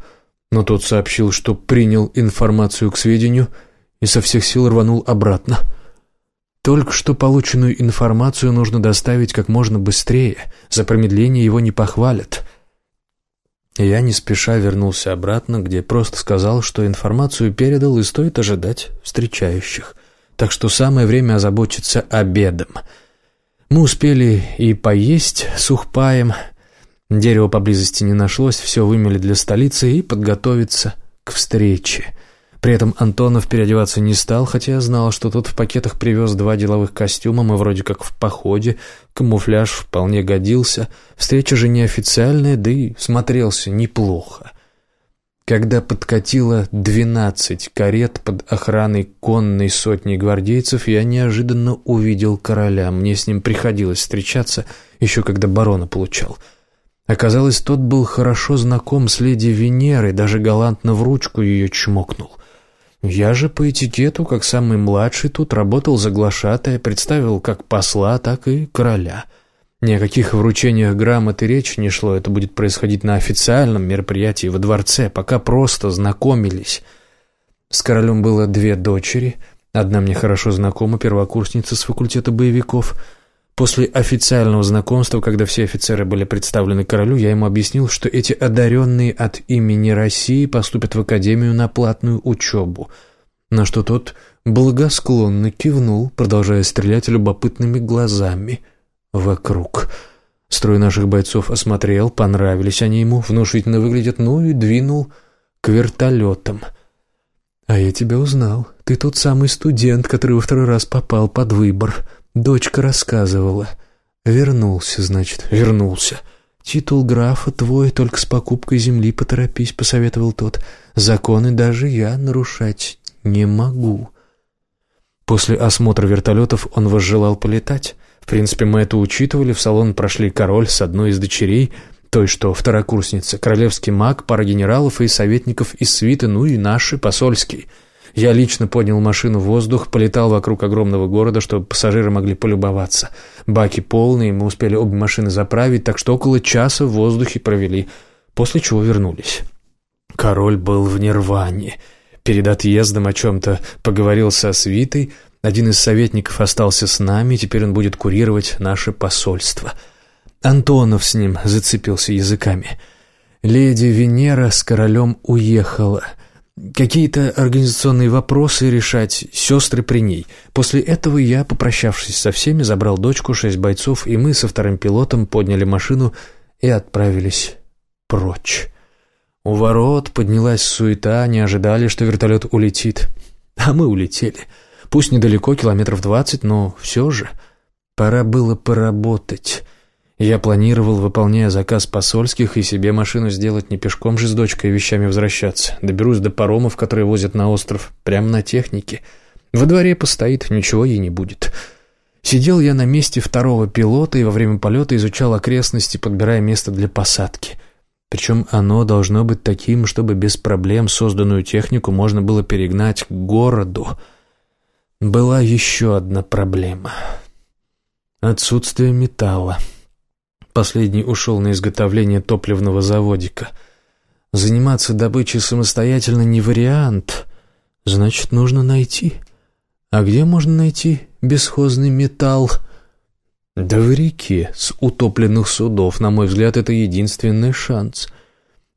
[SPEAKER 1] Но тот сообщил, что принял информацию к сведению и со всех сил рванул обратно. Только что полученную информацию нужно доставить как можно быстрее, за промедление его не похвалят. Я не спеша вернулся обратно, где просто сказал, что информацию передал и стоит ожидать встречающих так что самое время озаботиться обедом. Мы успели и поесть сухпаем, дерева поблизости не нашлось, все вымели для столицы и подготовиться к встрече. При этом Антонов переодеваться не стал, хотя я знал, что тот в пакетах привез два деловых костюма, мы вроде как в походе, камуфляж вполне годился, встреча же неофициальная, да и смотрелся неплохо. Когда подкатило двенадцать карет под охраной конной сотни гвардейцев, я неожиданно увидел короля. Мне с ним приходилось встречаться, еще когда барона получал. Оказалось, тот был хорошо знаком с леди Венерой, даже галантно в ручку ее чмокнул. Я же по этикету, как самый младший тут, работал за глашатая, представил как посла, так и короля — ни о каких вручениях грамот и речи не шло, это будет происходить на официальном мероприятии во дворце, пока просто знакомились. С королем было две дочери, одна мне хорошо знакома, первокурсница с факультета боевиков. После официального знакомства, когда все офицеры были представлены королю, я ему объяснил, что эти одаренные от имени России поступят в академию на платную учебу, на что тот благосклонно кивнул, продолжая стрелять любопытными глазами — вокруг. Строй наших бойцов осмотрел, понравились они ему, внушительно выглядят, ну и двинул к вертолетам. «А я тебя узнал. Ты тот самый студент, который во второй раз попал под выбор. Дочка рассказывала. Вернулся, значит, вернулся. Титул графа твой, только с покупкой земли поторопись», — посоветовал тот. «Законы даже я нарушать не могу». После осмотра вертолетов он возжелал полетать. В принципе, мы это учитывали. В салон прошли король с одной из дочерей, той, что второкурсница, королевский маг, пара генералов и советников из свиты, ну и наши, посольский. Я лично поднял машину в воздух, полетал вокруг огромного города, чтобы пассажиры могли полюбоваться. Баки полные, мы успели обе машины заправить, так что около часа в воздухе провели, после чего вернулись. Король был в нирване. Перед отъездом о чем-то поговорил со свитой, один из советников остался с нами, теперь он будет курировать наше посольство. Антонов с ним зацепился языками. Леди Венера с королем уехала. Какие-то организационные вопросы решать, сестры при ней. После этого я, попрощавшись со всеми, забрал дочку, шесть бойцов, и мы со вторым пилотом подняли машину и отправились прочь. У ворот поднялась суета, не ожидали, что вертолет улетит. А мы улетели. — Пусть недалеко, километров двадцать, но все же пора было поработать. Я планировал, выполняя заказ посольских, и себе машину сделать не пешком же с дочкой и вещами возвращаться. Доберусь до паромов, которые возят на остров, прямо на технике. Во дворе постоит, ничего ей не будет. Сидел я на месте второго пилота и во время полета изучал окрестности, подбирая место для посадки. Причем оно должно быть таким, чтобы без проблем созданную технику можно было перегнать к городу. Была еще одна проблема. Отсутствие металла. Последний ушел на изготовление топливного заводика. Заниматься добычей самостоятельно не вариант. Значит, нужно найти. А где можно найти бесхозный металл? Да в реке, с утопленных судов, на мой взгляд, это единственный шанс.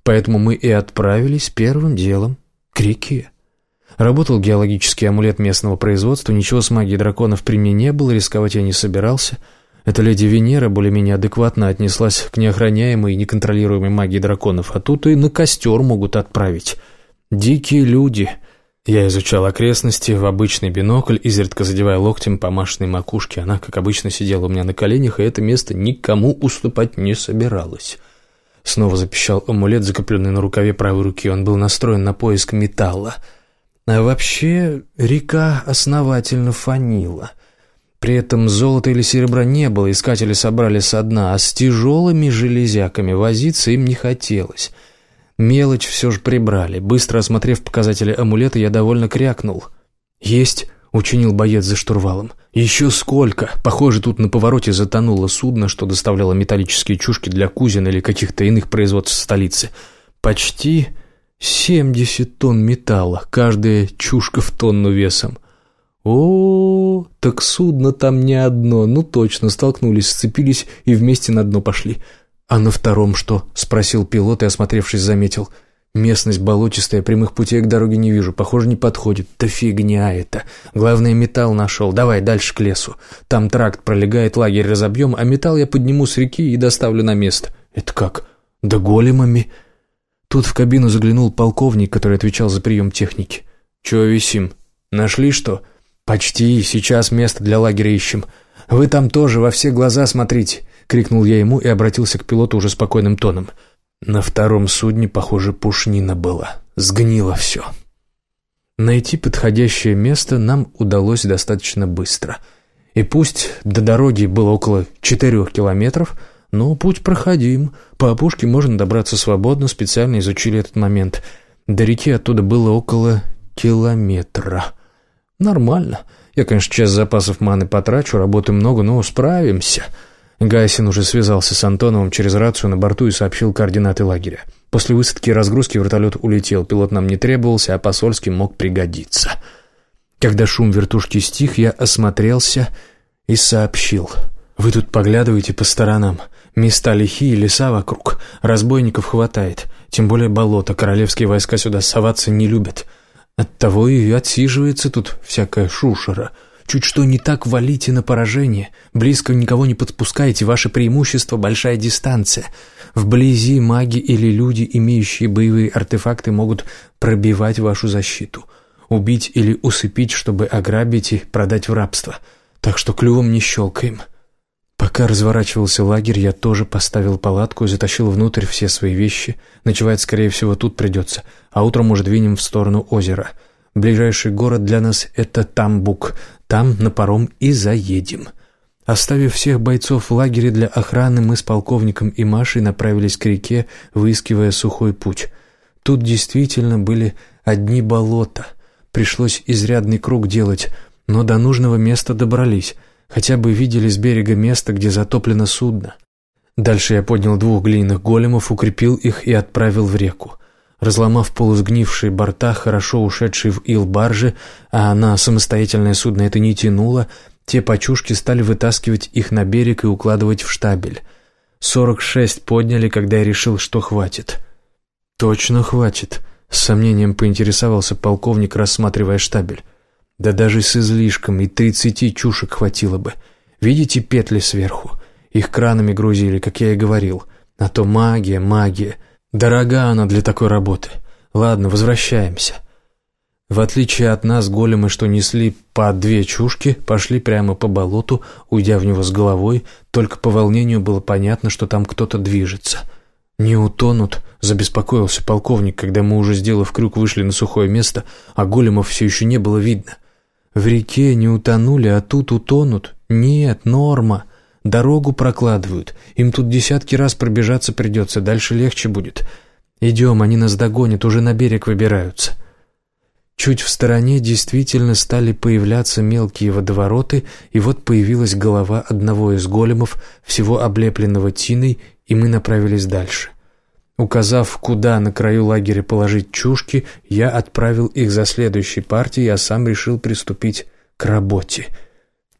[SPEAKER 1] поэтому мы и отправились первым делом к реке. Работал геологический амулет местного производства, ничего с магией драконов при мне не было, рисковать я не собирался. Эта леди Венера более-менее адекватно отнеслась к неохраняемой и неконтролируемой магии драконов, а тут и на костер могут отправить. Дикие люди. Я изучал окрестности в обычный бинокль, изредка задевая локтем по макушке. Она, как обычно, сидела у меня на коленях, и это место никому уступать не собиралась. Снова запищал амулет, закрепленный на рукаве правой руки. Он был настроен на поиск металла — а вообще река основательно фанила. При этом золота или серебра не было, искатели собрали со дна, а с тяжелыми железяками возиться им не хотелось. Мелочь все же прибрали. Быстро осмотрев показатели амулета, я довольно крякнул. «Есть!» — учинил боец за штурвалом. «Еще сколько! Похоже, тут на повороте затонуло судно, что доставляло металлические чушки для кузин или каких-то иных производств столицы. Почти Семьдесят тонн металла, каждая чушка в тонну весом. О, так судно там не одно, ну точно, столкнулись, сцепились и вместе на дно пошли. А на втором что? Спросил пилот и, осмотревшись, заметил. Местность болотистая, прямых путей к дороге не вижу, похоже, не подходит. Да фигня это. Главное, металл нашел. Давай дальше к лесу. Там тракт пролегает, лагерь разобьем, а металл я подниму с реки и доставлю на место. Это как? Да големами. Тут в кабину заглянул полковник, который отвечал за прием техники. «Чего висим? Нашли что?» «Почти. Сейчас место для лагеря ищем. Вы там тоже во все глаза смотрите!» — крикнул я ему и обратился к пилоту уже спокойным тоном. На втором судне, похоже, пушнина была. Сгнило все. Найти подходящее место нам удалось достаточно быстро. И пусть до дороги было около четырех километров — но путь проходим. По опушке можно добраться свободно, специально изучили этот момент. До реки оттуда было около километра. Нормально. Я, конечно, часть запасов маны потрачу, работы много, но справимся. Гайсин уже связался с Антоновым через рацию на борту и сообщил координаты лагеря. После высадки и разгрузки вертолет улетел, пилот нам не требовался, а посольский мог пригодиться. Когда шум вертушки стих, я осмотрелся и сообщил. «Вы тут поглядываете по сторонам. Места лихие, леса вокруг. Разбойников хватает. Тем более болото. Королевские войска сюда соваться не любят. Оттого и отсиживается тут всякая шушера. Чуть что не так валите на поражение. Близко никого не подпускайте. Ваше преимущество — большая дистанция. Вблизи маги или люди, имеющие боевые артефакты, могут пробивать вашу защиту. Убить или усыпить, чтобы ограбить и продать в рабство. Так что клювом не щелкаем». Пока разворачивался лагерь, я тоже поставил палатку и затащил внутрь все свои вещи. Ночевать, скорее всего, тут придется, а утром уже двинем в сторону озера. Ближайший город для нас — это Тамбук. Там на паром и заедем. Оставив всех бойцов в лагере для охраны, мы с полковником и Машей направились к реке, выискивая сухой путь. Тут действительно были одни болота. Пришлось изрядный круг делать, но до нужного места добрались — Хотя бы видели с берега место, где затоплено судно. Дальше я поднял двух глиняных големов, укрепил их и отправил в реку. Разломав полусгнившие борта, хорошо ушедшие в ил баржи, а на самостоятельное судно это не тянуло, те почушки стали вытаскивать их на берег и укладывать в штабель. Сорок шесть подняли, когда я решил, что хватит. «Точно хватит», — с сомнением поинтересовался полковник, рассматривая штабель. Да даже с излишком и тридцати чушек хватило бы. Видите петли сверху? Их кранами грузили, как я и говорил. А то магия, магия. Дорога она для такой работы. Ладно, возвращаемся. В отличие от нас, големы, что несли по две чушки, пошли прямо по болоту, уйдя в него с головой, только по волнению было понятно, что там кто-то движется. «Не утонут», — забеспокоился полковник, когда мы, уже сделав крюк, вышли на сухое место, а големов все еще не было видно. В реке не утонули, а тут утонут. Нет, норма. Дорогу прокладывают. Им тут десятки раз пробежаться придется, дальше легче будет. Идем, они нас догонят, уже на берег выбираются. Чуть в стороне действительно стали появляться мелкие водовороты, и вот появилась голова одного из големов, всего облепленного тиной, и мы направились дальше. Указав, куда на краю лагеря положить чушки, я отправил их за следующей партией, а сам решил приступить к работе.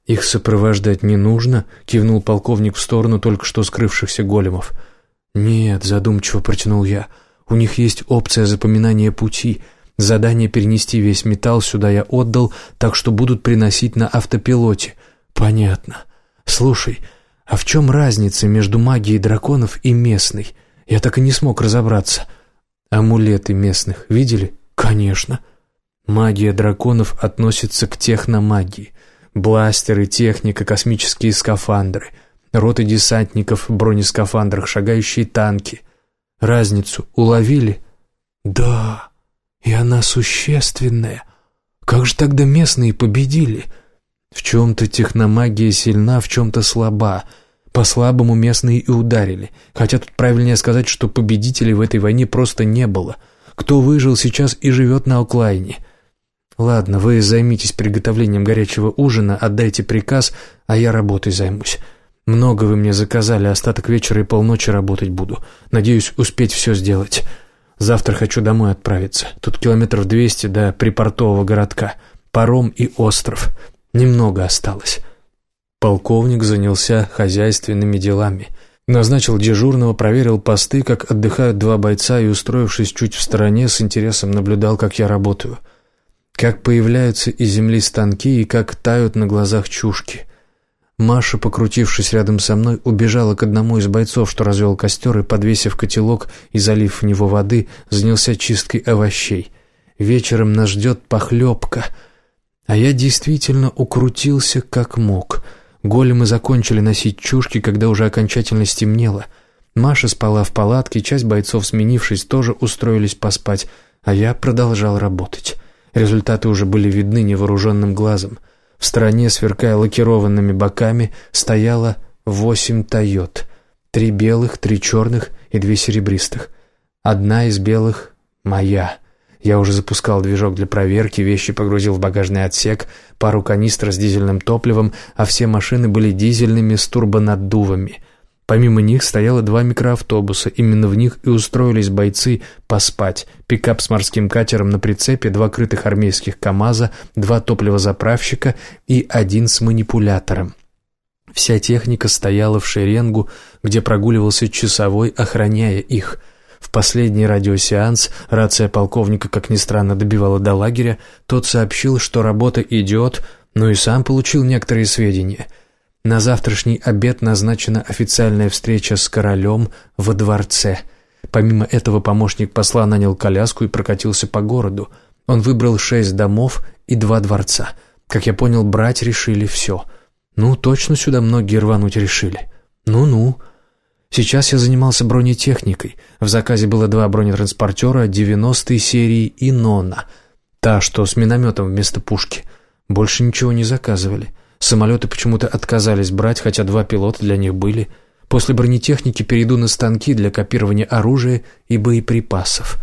[SPEAKER 1] «Их сопровождать не нужно», — кивнул полковник в сторону только что скрывшихся големов. «Нет», — задумчиво протянул я, — У них есть опция запоминания пути. Задание перенести весь металл сюда я отдал, так что будут приносить на автопилоте. Понятно. Слушай, а в чем разница между магией драконов и местной? Я так и не смог разобраться. Амулеты местных видели? Конечно. Магия драконов относится к техномагии. Бластеры, техника, космические скафандры, роты десантников в бронескафандрах, шагающие танки. Разницу уловили? Да, и она существенная. Как же тогда местные победили? В чем-то техномагия сильна, в чем-то слаба. По-слабому местные и ударили. Хотя тут правильнее сказать, что победителей в этой войне просто не было. Кто выжил сейчас и живет на Оклайне? «Ладно, вы займитесь приготовлением горячего ужина, отдайте приказ, а я работой займусь. Много вы мне заказали, остаток вечера и полночи работать буду. Надеюсь, успеть все сделать. Завтра хочу домой отправиться. Тут километров двести до припортового городка. Паром и остров. Немного осталось». Полковник занялся хозяйственными делами. Назначил дежурного, проверил посты, как отдыхают два бойца и, устроившись чуть в стороне, с интересом наблюдал, как я работаю – как появляются из земли станки и как тают на глазах чушки. Маша, покрутившись рядом со мной, убежала к одному из бойцов, что развел костер, и, подвесив котелок и залив в него воды, занялся чисткой овощей. Вечером нас ждет похлебка. А я действительно укрутился как мог. Големы закончили носить чушки, когда уже окончательно стемнело. Маша спала в палатке, часть бойцов, сменившись, тоже устроились поспать, а я продолжал работать. Результаты уже были видны невооруженным глазом. В стороне, сверкая лакированными боками, стояло восемь «Тойот». Три белых, три черных и две серебристых. Одна из белых — моя. Я уже запускал движок для проверки, вещи погрузил в багажный отсек, пару канистр с дизельным топливом, а все машины были дизельными с турбонаддувами — Помимо них стояло два микроавтобуса, именно в них и устроились бойцы поспать. Пикап с морским катером на прицепе, два крытых армейских КАМАЗа, два топливозаправщика и один с манипулятором. Вся техника стояла в шеренгу, где прогуливался часовой, охраняя их. В последний радиосеанс рация полковника, как ни странно, добивала до лагеря, тот сообщил, что работа идет, но и сам получил некоторые сведения – на завтрашний обед назначена официальная встреча с королем во дворце. Помимо этого помощник посла нанял коляску и прокатился по городу. Он выбрал шесть домов и два дворца. Как я понял, брать решили все. Ну, точно сюда многие рвануть решили. Ну-ну. Сейчас я занимался бронетехникой. В заказе было два бронетранспортера 90-й серии и «Нона». Та, что с минометом вместо пушки. Больше ничего не заказывали. Самолеты почему-то отказались брать, хотя два пилота для них были. После бронетехники перейду на станки для копирования оружия и боеприпасов.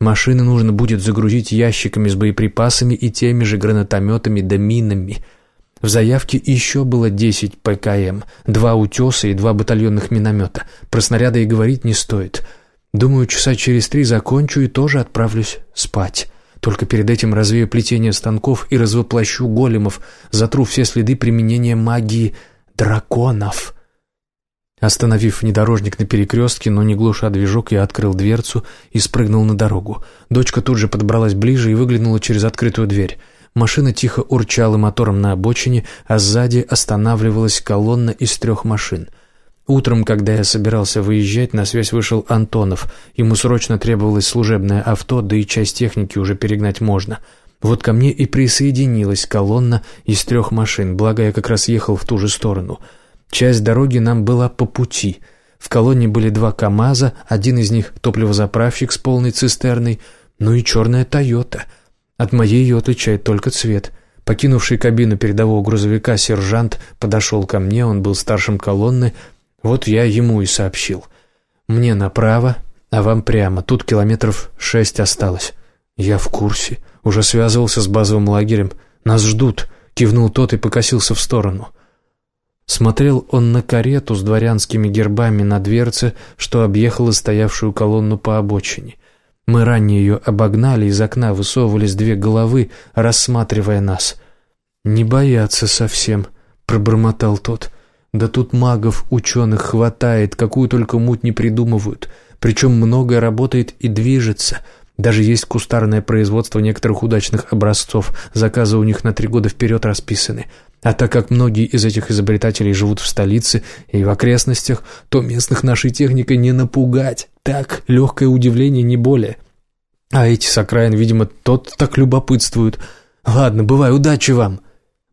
[SPEAKER 1] Машины нужно будет загрузить ящиками с боеприпасами и теми же гранатометами да минами. В заявке еще было 10 ПКМ, два утеса и два батальонных миномета. Про снаряды и говорить не стоит. Думаю, часа через три закончу и тоже отправлюсь спать. Только перед этим развею плетение станков и развоплощу големов, затру все следы применения магии драконов. Остановив внедорожник на перекрестке, но не глуша движок, я открыл дверцу и спрыгнул на дорогу. Дочка тут же подобралась ближе и выглянула через открытую дверь. Машина тихо урчала мотором на обочине, а сзади останавливалась колонна из трех машин — Утром, когда я собирался выезжать, на связь вышел Антонов. Ему срочно требовалось служебное авто, да и часть техники уже перегнать можно. Вот ко мне и присоединилась колонна из трех машин, благо я как раз ехал в ту же сторону. Часть дороги нам была по пути. В колонне были два КАМАЗа, один из них топливозаправщик с полной цистерной, ну и черная «Тойота». От моей ее отличает только цвет. Покинувший кабину передового грузовика сержант подошел ко мне, он был старшим колонны, вот я ему и сообщил. Мне направо, а вам прямо. Тут километров шесть осталось. Я в курсе. Уже связывался с базовым лагерем. Нас ждут. Кивнул тот и покосился в сторону. Смотрел он на карету с дворянскими гербами на дверце, что объехала стоявшую колонну по обочине. Мы ранее ее обогнали, из окна высовывались две головы, рассматривая нас. «Не боятся совсем», — пробормотал тот. Да тут магов, ученых хватает, какую только муть не придумывают. Причем многое работает и движется. Даже есть кустарное производство некоторых удачных образцов, заказы у них на три года вперед расписаны. А так как многие из этих изобретателей живут в столице и в окрестностях, то местных нашей техникой не напугать. Так, легкое удивление, не более. А эти с окраин, видимо, тот так любопытствуют. Ладно, бывай, удачи вам!»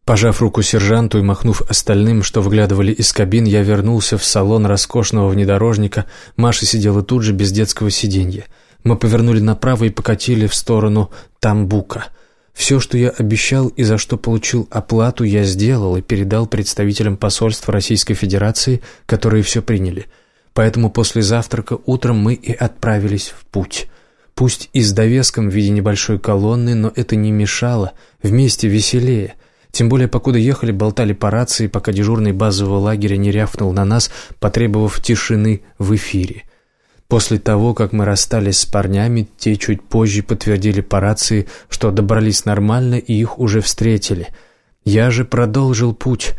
[SPEAKER 1] Пожав руку сержанту и махнув остальным, что выглядывали из кабин, я вернулся в салон роскошного внедорожника. Маша сидела тут же, без детского сиденья. Мы повернули направо и покатили в сторону Тамбука. Все, что я обещал и за что получил оплату, я сделал и передал представителям посольства Российской Федерации, которые все приняли. Поэтому после завтрака утром мы и отправились в путь. Пусть и с довеском в виде небольшой колонны, но это не мешало, вместе веселее. Тем более, покуда ехали, болтали по рации, пока дежурный базового лагеря не рявкнул на нас, потребовав тишины в эфире. После того, как мы расстались с парнями, те чуть позже подтвердили по рации, что добрались нормально и их уже встретили. Я же продолжил путь.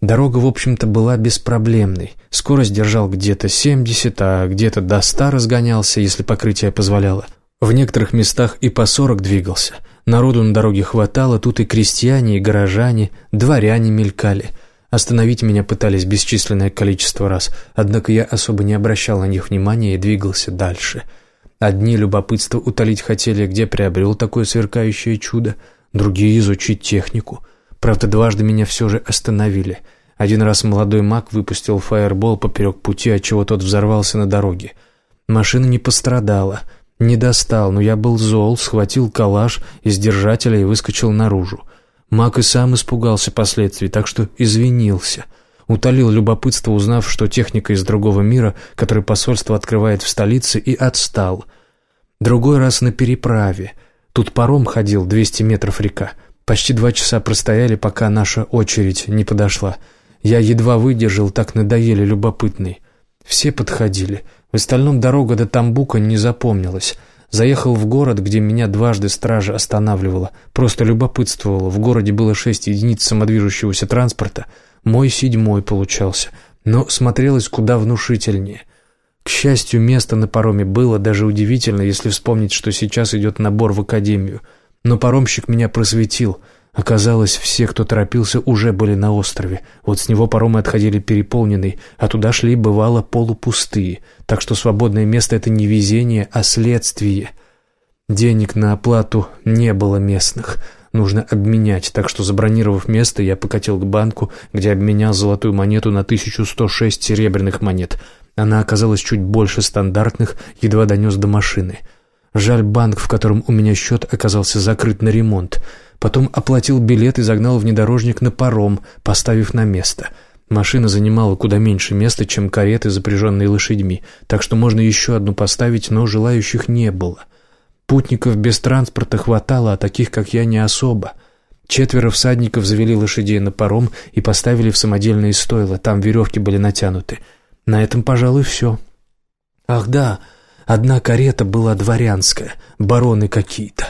[SPEAKER 1] Дорога, в общем-то, была беспроблемной. Скорость держал где-то 70, а где-то до 100 разгонялся, если покрытие позволяло. В некоторых местах и по 40 двигался – Народу на дороге хватало, тут и крестьяне, и горожане, дворяне мелькали. Остановить меня пытались бесчисленное количество раз, однако я особо не обращал на них внимания и двигался дальше. Одни любопытство утолить хотели, где приобрел такое сверкающее чудо, другие — изучить технику. Правда, дважды меня все же остановили. Один раз молодой маг выпустил фаербол поперек пути, отчего тот взорвался на дороге. Машина не пострадала — не достал, но я был зол, схватил калаш из держателя и выскочил наружу. Мак и сам испугался последствий, так что извинился. Утолил любопытство, узнав, что техника из другого мира, который посольство открывает в столице, и отстал. Другой раз на переправе. Тут паром ходил, 200 метров река. Почти два часа простояли, пока наша очередь не подошла. Я едва выдержал, так надоели любопытный. Все подходили — в остальном дорога до Тамбука не запомнилась. Заехал в город, где меня дважды стража останавливала. Просто любопытствовала. В городе было шесть единиц самодвижущегося транспорта. Мой седьмой получался. Но смотрелось куда внушительнее. К счастью, место на пароме было даже удивительно, если вспомнить, что сейчас идет набор в академию. Но паромщик меня просветил — Оказалось, все, кто торопился, уже были на острове. Вот с него паромы отходили переполненные, а туда шли, бывало, полупустые. Так что свободное место — это не везение, а следствие. Денег на оплату не было местных. Нужно обменять, так что, забронировав место, я покатил к банку, где обменял золотую монету на 1106 серебряных монет. Она оказалась чуть больше стандартных, едва донес до машины. Жаль, банк, в котором у меня счет, оказался закрыт на ремонт — Потом оплатил билет и загнал внедорожник на паром, поставив на место. Машина занимала куда меньше места, чем кареты, запряженные лошадьми, так что можно еще одну поставить, но желающих не было. Путников без транспорта хватало, а таких, как я, не особо. Четверо всадников завели лошадей на паром и поставили в самодельные стойла, там веревки были натянуты. На этом, пожалуй, все. Ах да, одна карета была дворянская, бароны какие-то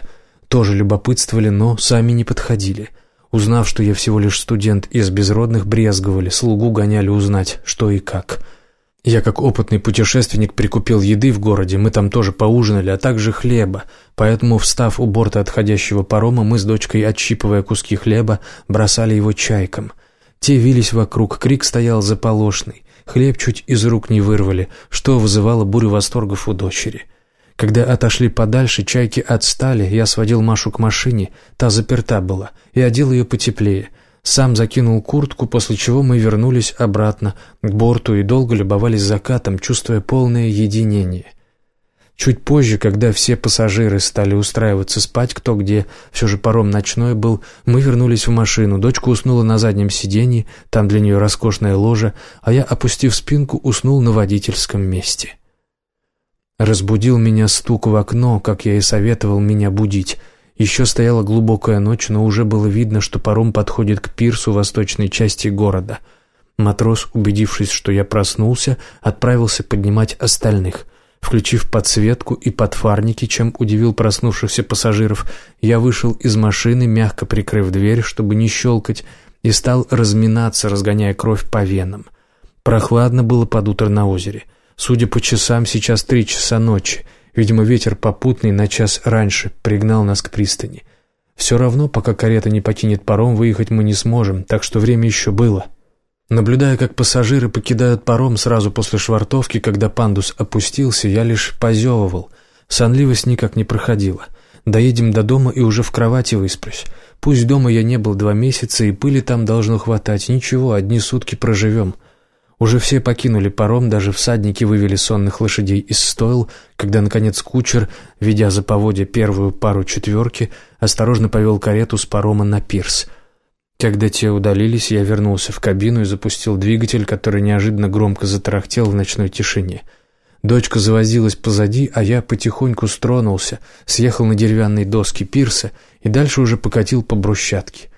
[SPEAKER 1] тоже любопытствовали, но сами не подходили. Узнав, что я всего лишь студент из безродных, брезговали, слугу гоняли узнать, что и как. Я, как опытный путешественник, прикупил еды в городе, мы там тоже поужинали, а также хлеба, поэтому, встав у борта отходящего парома, мы с дочкой, отщипывая куски хлеба, бросали его чайкам. Те вились вокруг, крик стоял заполошный, хлеб чуть из рук не вырвали, что вызывало бурю восторгов у дочери. Когда отошли подальше, чайки отстали, я сводил Машу к машине, та заперта была, и одел ее потеплее. Сам закинул куртку, после чего мы вернулись обратно к борту и долго любовались закатом, чувствуя полное единение. Чуть позже, когда все пассажиры стали устраиваться спать кто где, все же паром ночной был, мы вернулись в машину, дочка уснула на заднем сиденье, там для нее роскошная ложа, а я, опустив спинку, уснул на водительском месте. Разбудил меня стук в окно, как я и советовал меня будить. Еще стояла глубокая ночь, но уже было видно, что паром подходит к пирсу восточной части города. Матрос, убедившись, что я проснулся, отправился поднимать остальных. Включив подсветку и подфарники, чем удивил проснувшихся пассажиров, я вышел из машины, мягко прикрыв дверь, чтобы не щелкать, и стал разминаться, разгоняя кровь по венам. Прохладно было под утро на озере — Судя по часам, сейчас три часа ночи. Видимо, ветер попутный на час раньше пригнал нас к пристани. Все равно, пока карета не покинет паром, выехать мы не сможем, так что время еще было. Наблюдая, как пассажиры покидают паром сразу после швартовки, когда пандус опустился, я лишь позевывал. Сонливость никак не проходила. Доедем до дома и уже в кровати высплюсь. Пусть дома я не был два месяца, и пыли там должно хватать. Ничего, одни сутки проживем. Уже все покинули паром, даже всадники вывели сонных лошадей из стойл, когда, наконец, кучер, ведя за поводья первую пару четверки, осторожно повел карету с парома на пирс. Когда те удалились, я вернулся в кабину и запустил двигатель, который неожиданно громко затарахтел в ночной тишине. Дочка завозилась позади, а я потихоньку стронулся, съехал на деревянные доски пирса и дальше уже покатил по брусчатке.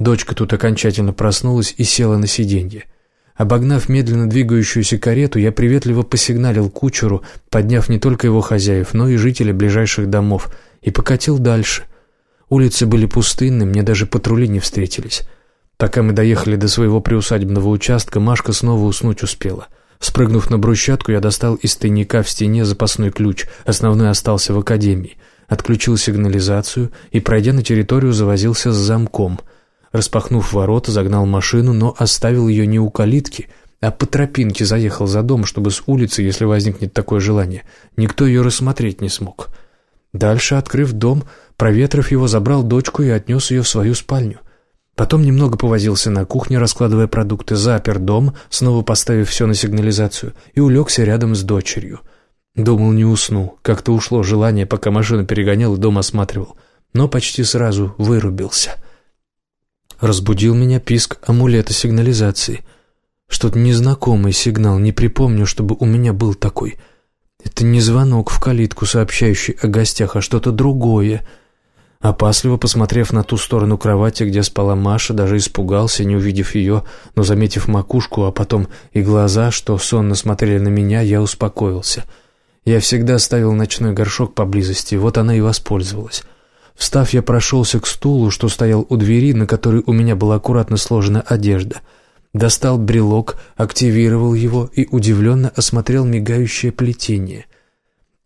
[SPEAKER 1] Дочка тут окончательно проснулась и села на сиденье. Обогнав медленно двигающуюся карету, я приветливо посигналил кучеру, подняв не только его хозяев, но и жителей ближайших домов, и покатил дальше. Улицы были пустынны, мне даже патрули не встретились. Пока мы доехали до своего приусадебного участка, Машка снова уснуть успела. Спрыгнув на брусчатку, я достал из тайника в стене запасной ключ, основной остался в академии, отключил сигнализацию и, пройдя на территорию, завозился с замком — Распахнув ворота, загнал машину, но оставил ее не у калитки, а по тропинке заехал за дом, чтобы с улицы, если возникнет такое желание, никто ее рассмотреть не смог. Дальше, открыв дом, проветрив его, забрал дочку и отнес ее в свою спальню. Потом немного повозился на кухне, раскладывая продукты, запер дом, снова поставив все на сигнализацию, и улегся рядом с дочерью. Думал, не усну. Как-то ушло желание, пока машину перегонял и дом осматривал. Но почти сразу вырубился. — Разбудил меня писк амулета сигнализации. Что-то незнакомый сигнал, не припомню, чтобы у меня был такой. Это не звонок в калитку, сообщающий о гостях, а что-то другое. Опасливо посмотрев на ту сторону кровати, где спала Маша, даже испугался, не увидев ее, но заметив макушку, а потом и глаза, что сонно смотрели на меня, я успокоился. Я всегда ставил ночной горшок поблизости, вот она и воспользовалась. Встав, я прошелся к стулу, что стоял у двери, на которой у меня была аккуратно сложена одежда. Достал брелок, активировал его и удивленно осмотрел мигающее плетение.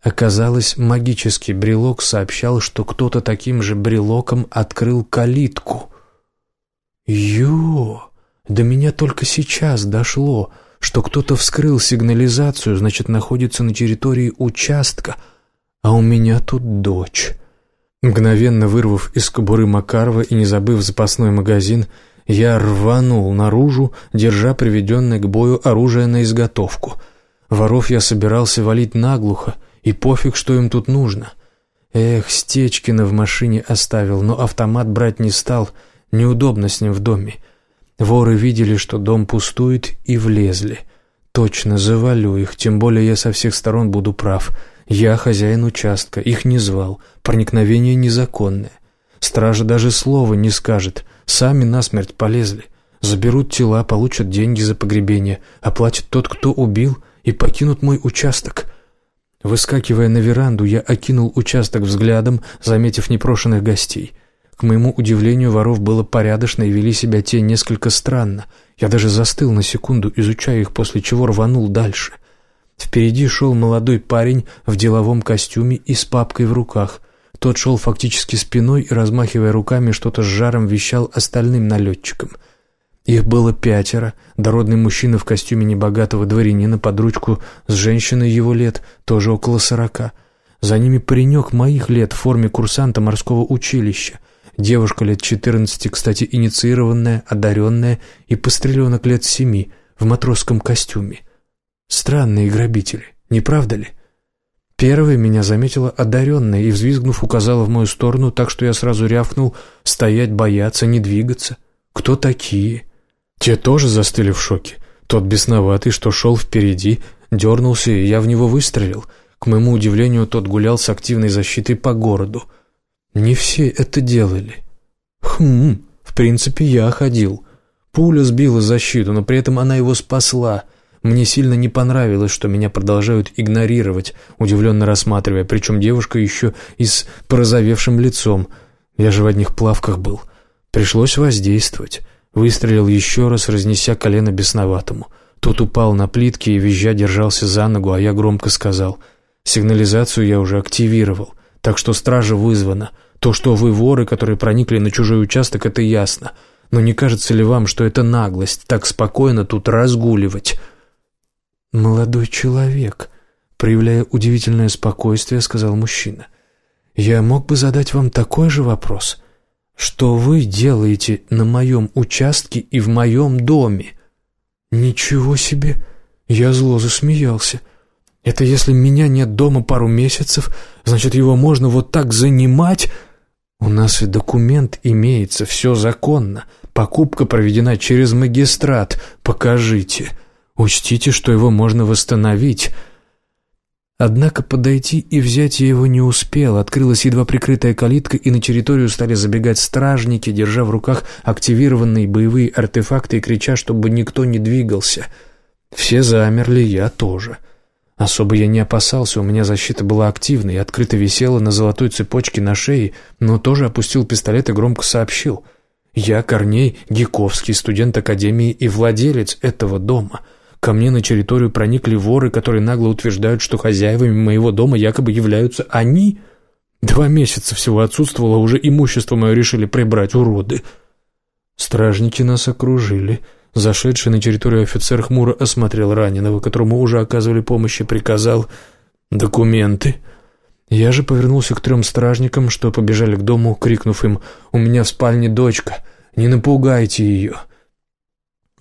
[SPEAKER 1] Оказалось, магический брелок сообщал, что кто-то таким же брелоком открыл калитку. Ё! До меня только сейчас дошло, что кто-то вскрыл сигнализацию, значит, находится на территории участка, а у меня тут дочь. Мгновенно вырвав из кобуры Макарова и не забыв запасной магазин, я рванул наружу, держа приведенное к бою оружие на изготовку. Воров я собирался валить наглухо, и пофиг, что им тут нужно. Эх, Стечкина в машине оставил, но автомат брать не стал, неудобно с ним в доме. Воры видели, что дом пустует, и влезли. Точно, завалю их, тем более я со всех сторон буду прав — я хозяин участка, их не звал, проникновение незаконное. Стража даже слова не скажет, сами насмерть полезли. Заберут тела, получат деньги за погребение, оплатит тот, кто убил, и покинут мой участок. Выскакивая на веранду, я окинул участок взглядом, заметив непрошенных гостей. К моему удивлению, воров было порядочно и вели себя те несколько странно. Я даже застыл на секунду, изучая их, после чего рванул дальше. Впереди шел молодой парень в деловом костюме и с папкой в руках. Тот шел фактически спиной и, размахивая руками, что-то с жаром вещал остальным налетчикам. Их было пятеро, дородный мужчина в костюме небогатого дворянина под ручку с женщиной его лет, тоже около сорока. За ними паренек моих лет в форме курсанта морского училища. Девушка лет четырнадцати, кстати, инициированная, одаренная, и постреленок лет семи в матросском костюме — Странные грабители, не правда ли? Первой меня заметила одаренная и, взвизгнув, указала в мою сторону, так что я сразу рявкнул «стоять, бояться, не двигаться». «Кто такие?» Те тоже застыли в шоке. Тот бесноватый, что шел впереди, дернулся, и я в него выстрелил. К моему удивлению, тот гулял с активной защитой по городу. Не все это делали. Хм, в принципе, я ходил. Пуля сбила защиту, но при этом она его спасла — мне сильно не понравилось, что меня продолжают игнорировать, удивленно рассматривая, причем девушка еще и с порозовевшим лицом. Я же в одних плавках был. Пришлось воздействовать. Выстрелил еще раз, разнеся колено бесноватому. Тот упал на плитки и визжа держался за ногу, а я громко сказал. «Сигнализацию я уже активировал, так что стража вызвана. То, что вы воры, которые проникли на чужой участок, это ясно. Но не кажется ли вам, что это наглость, так спокойно тут разгуливать?» «Молодой человек», проявляя удивительное спокойствие, сказал мужчина. «Я мог бы задать вам такой же вопрос. Что вы делаете на моем участке и в моем доме?» «Ничего себе!» Я зло засмеялся. «Это если меня нет дома пару месяцев, значит, его можно вот так занимать?» «У нас и документ имеется, все законно. Покупка проведена через магистрат. Покажите. Учтите, что его можно восстановить». Однако подойти и взять я его не успел. Открылась едва прикрытая калитка, и на территорию стали забегать стражники, держа в руках активированные боевые артефакты и крича, чтобы никто не двигался. Все замерли, я тоже. Особо я не опасался, у меня защита была активной открыто висела на золотой цепочке на шее, но тоже опустил пистолет и громко сообщил. «Я Корней Гиковский, студент Академии и владелец этого дома». Ко мне на территорию проникли воры, которые нагло утверждают, что хозяевами моего дома якобы являются они. Два месяца всего отсутствовало, уже имущество мое решили прибрать, уроды. Стражники нас окружили. Зашедший на территорию офицер хмуро осмотрел раненого, которому уже оказывали помощь, и приказал «документы». Я же повернулся к трем стражникам, что побежали к дому, крикнув им «У меня в спальне дочка, не напугайте ее».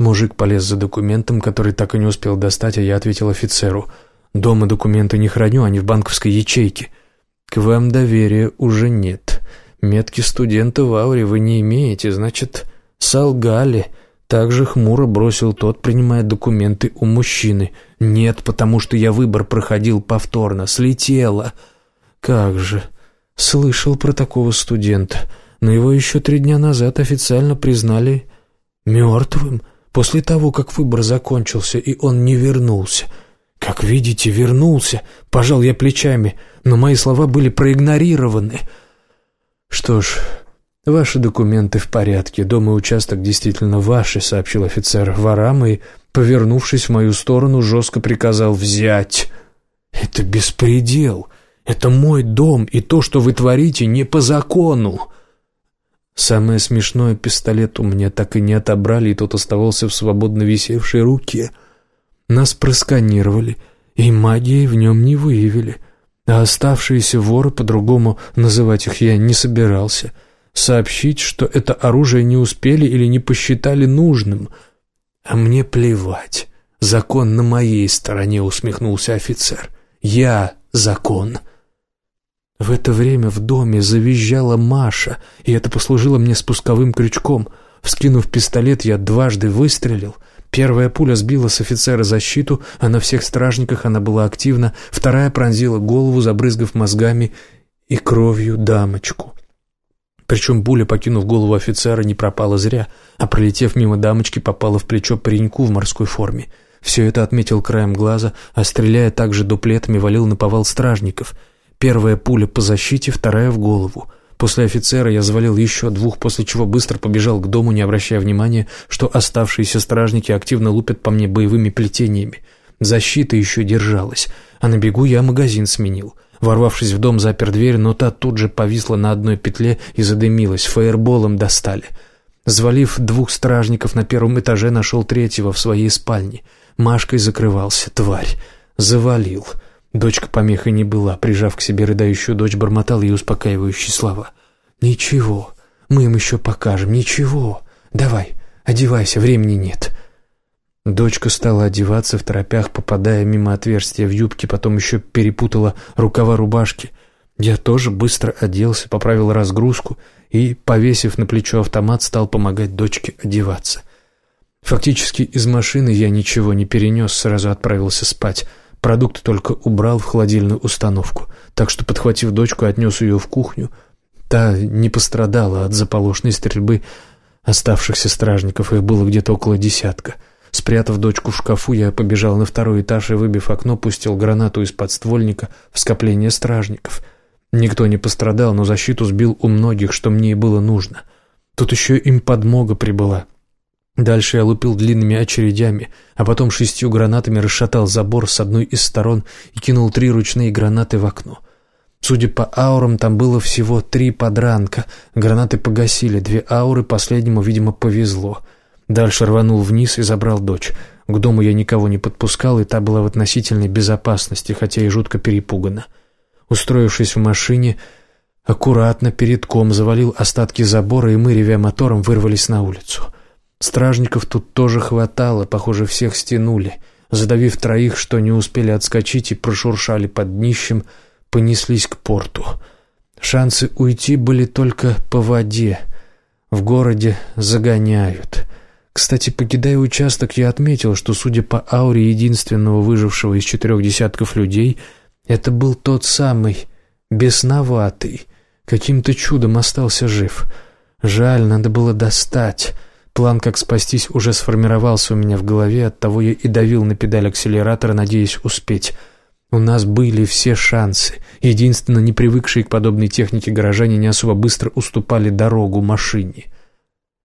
[SPEAKER 1] Мужик полез за документом, который так и не успел достать, а я ответил офицеру. «Дома документы не храню, они в банковской ячейке». «К вам доверия уже нет. Метки студента в ауре вы не имеете, значит, солгали». Также хмуро бросил тот, принимая документы у мужчины. «Нет, потому что я выбор проходил повторно. Слетело». «Как же?» «Слышал про такого студента, но его еще три дня назад официально признали мертвым после того, как выбор закончился, и он не вернулся. Как видите, вернулся, пожал я плечами, но мои слова были проигнорированы. Что ж, ваши документы в порядке, дом и участок действительно ваши, сообщил офицер ворам и, повернувшись в мою сторону, жестко приказал взять. Это беспредел. Это мой дом, и то, что вы творите, не по закону. Самое смешное, пистолет у меня так и не отобрали, и тот оставался в свободно висевшей руке. Нас просканировали, и магией в нем не выявили. А оставшиеся воры, по-другому называть их я не собирался, сообщить, что это оружие не успели или не посчитали нужным. А мне плевать. Закон на моей стороне, усмехнулся офицер. Я закон. В это время в доме завизжала Маша, и это послужило мне спусковым крючком. Вскинув пистолет, я дважды выстрелил. Первая пуля сбила с офицера защиту, а на всех стражниках она была активна, вторая пронзила голову, забрызгав мозгами и кровью дамочку. Причем пуля, покинув голову офицера, не пропала зря, а пролетев мимо дамочки, попала в плечо пареньку в морской форме. Все это отметил краем глаза, а стреляя также дуплетами, валил на повал стражников — Первая пуля по защите, вторая в голову. После офицера я завалил еще двух, после чего быстро побежал к дому, не обращая внимания, что оставшиеся стражники активно лупят по мне боевыми плетениями. Защита еще держалась, а на бегу я магазин сменил. Ворвавшись в дом, запер дверь, но та тут же повисла на одной петле и задымилась, фаерболом достали. Звалив двух стражников на первом этаже, нашел третьего в своей спальне. Машкой закрывался, тварь. Завалил. Дочка помехой не была, прижав к себе рыдающую дочь, бормотал ей успокаивающие слова. «Ничего, мы им еще покажем, ничего. Давай, одевайся, времени нет». Дочка стала одеваться в торопях, попадая мимо отверстия в юбке, потом еще перепутала рукава рубашки. Я тоже быстро оделся, поправил разгрузку и, повесив на плечо автомат, стал помогать дочке одеваться. Фактически из машины я ничего не перенес, сразу отправился спать — Продукты только убрал в холодильную установку, так что, подхватив дочку, отнес ее в кухню. Та не пострадала от заполошной стрельбы оставшихся стражников, их было где-то около десятка. Спрятав дочку в шкафу, я побежал на второй этаж и, выбив окно, пустил гранату из подствольника в скопление стражников. Никто не пострадал, но защиту сбил у многих, что мне и было нужно. Тут еще им подмога прибыла. Дальше я лупил длинными очередями, а потом шестью гранатами расшатал забор с одной из сторон и кинул три ручные гранаты в окно. Судя по аурам, там было всего три подранка. Гранаты погасили две ауры, последнему, видимо, повезло. Дальше рванул вниз и забрал дочь. К дому я никого не подпускал, и та была в относительной безопасности, хотя и жутко перепугана. Устроившись в машине, аккуратно перед ком завалил остатки забора, и мы, ревя мотором, вырвались на улицу. Стражников тут тоже хватало, похоже, всех стянули. Задавив троих, что не успели отскочить и прошуршали под днищем, понеслись к порту. Шансы уйти были только по воде. В городе загоняют. Кстати, покидая участок, я отметил, что, судя по ауре единственного выжившего из четырех десятков людей, это был тот самый, бесноватый, каким-то чудом остался жив. Жаль, надо было достать. План, как спастись, уже сформировался у меня в голове, оттого я и давил на педаль акселератора, надеясь успеть. У нас были все шансы. Единственно, не привыкшие к подобной технике горожане не особо быстро уступали дорогу машине.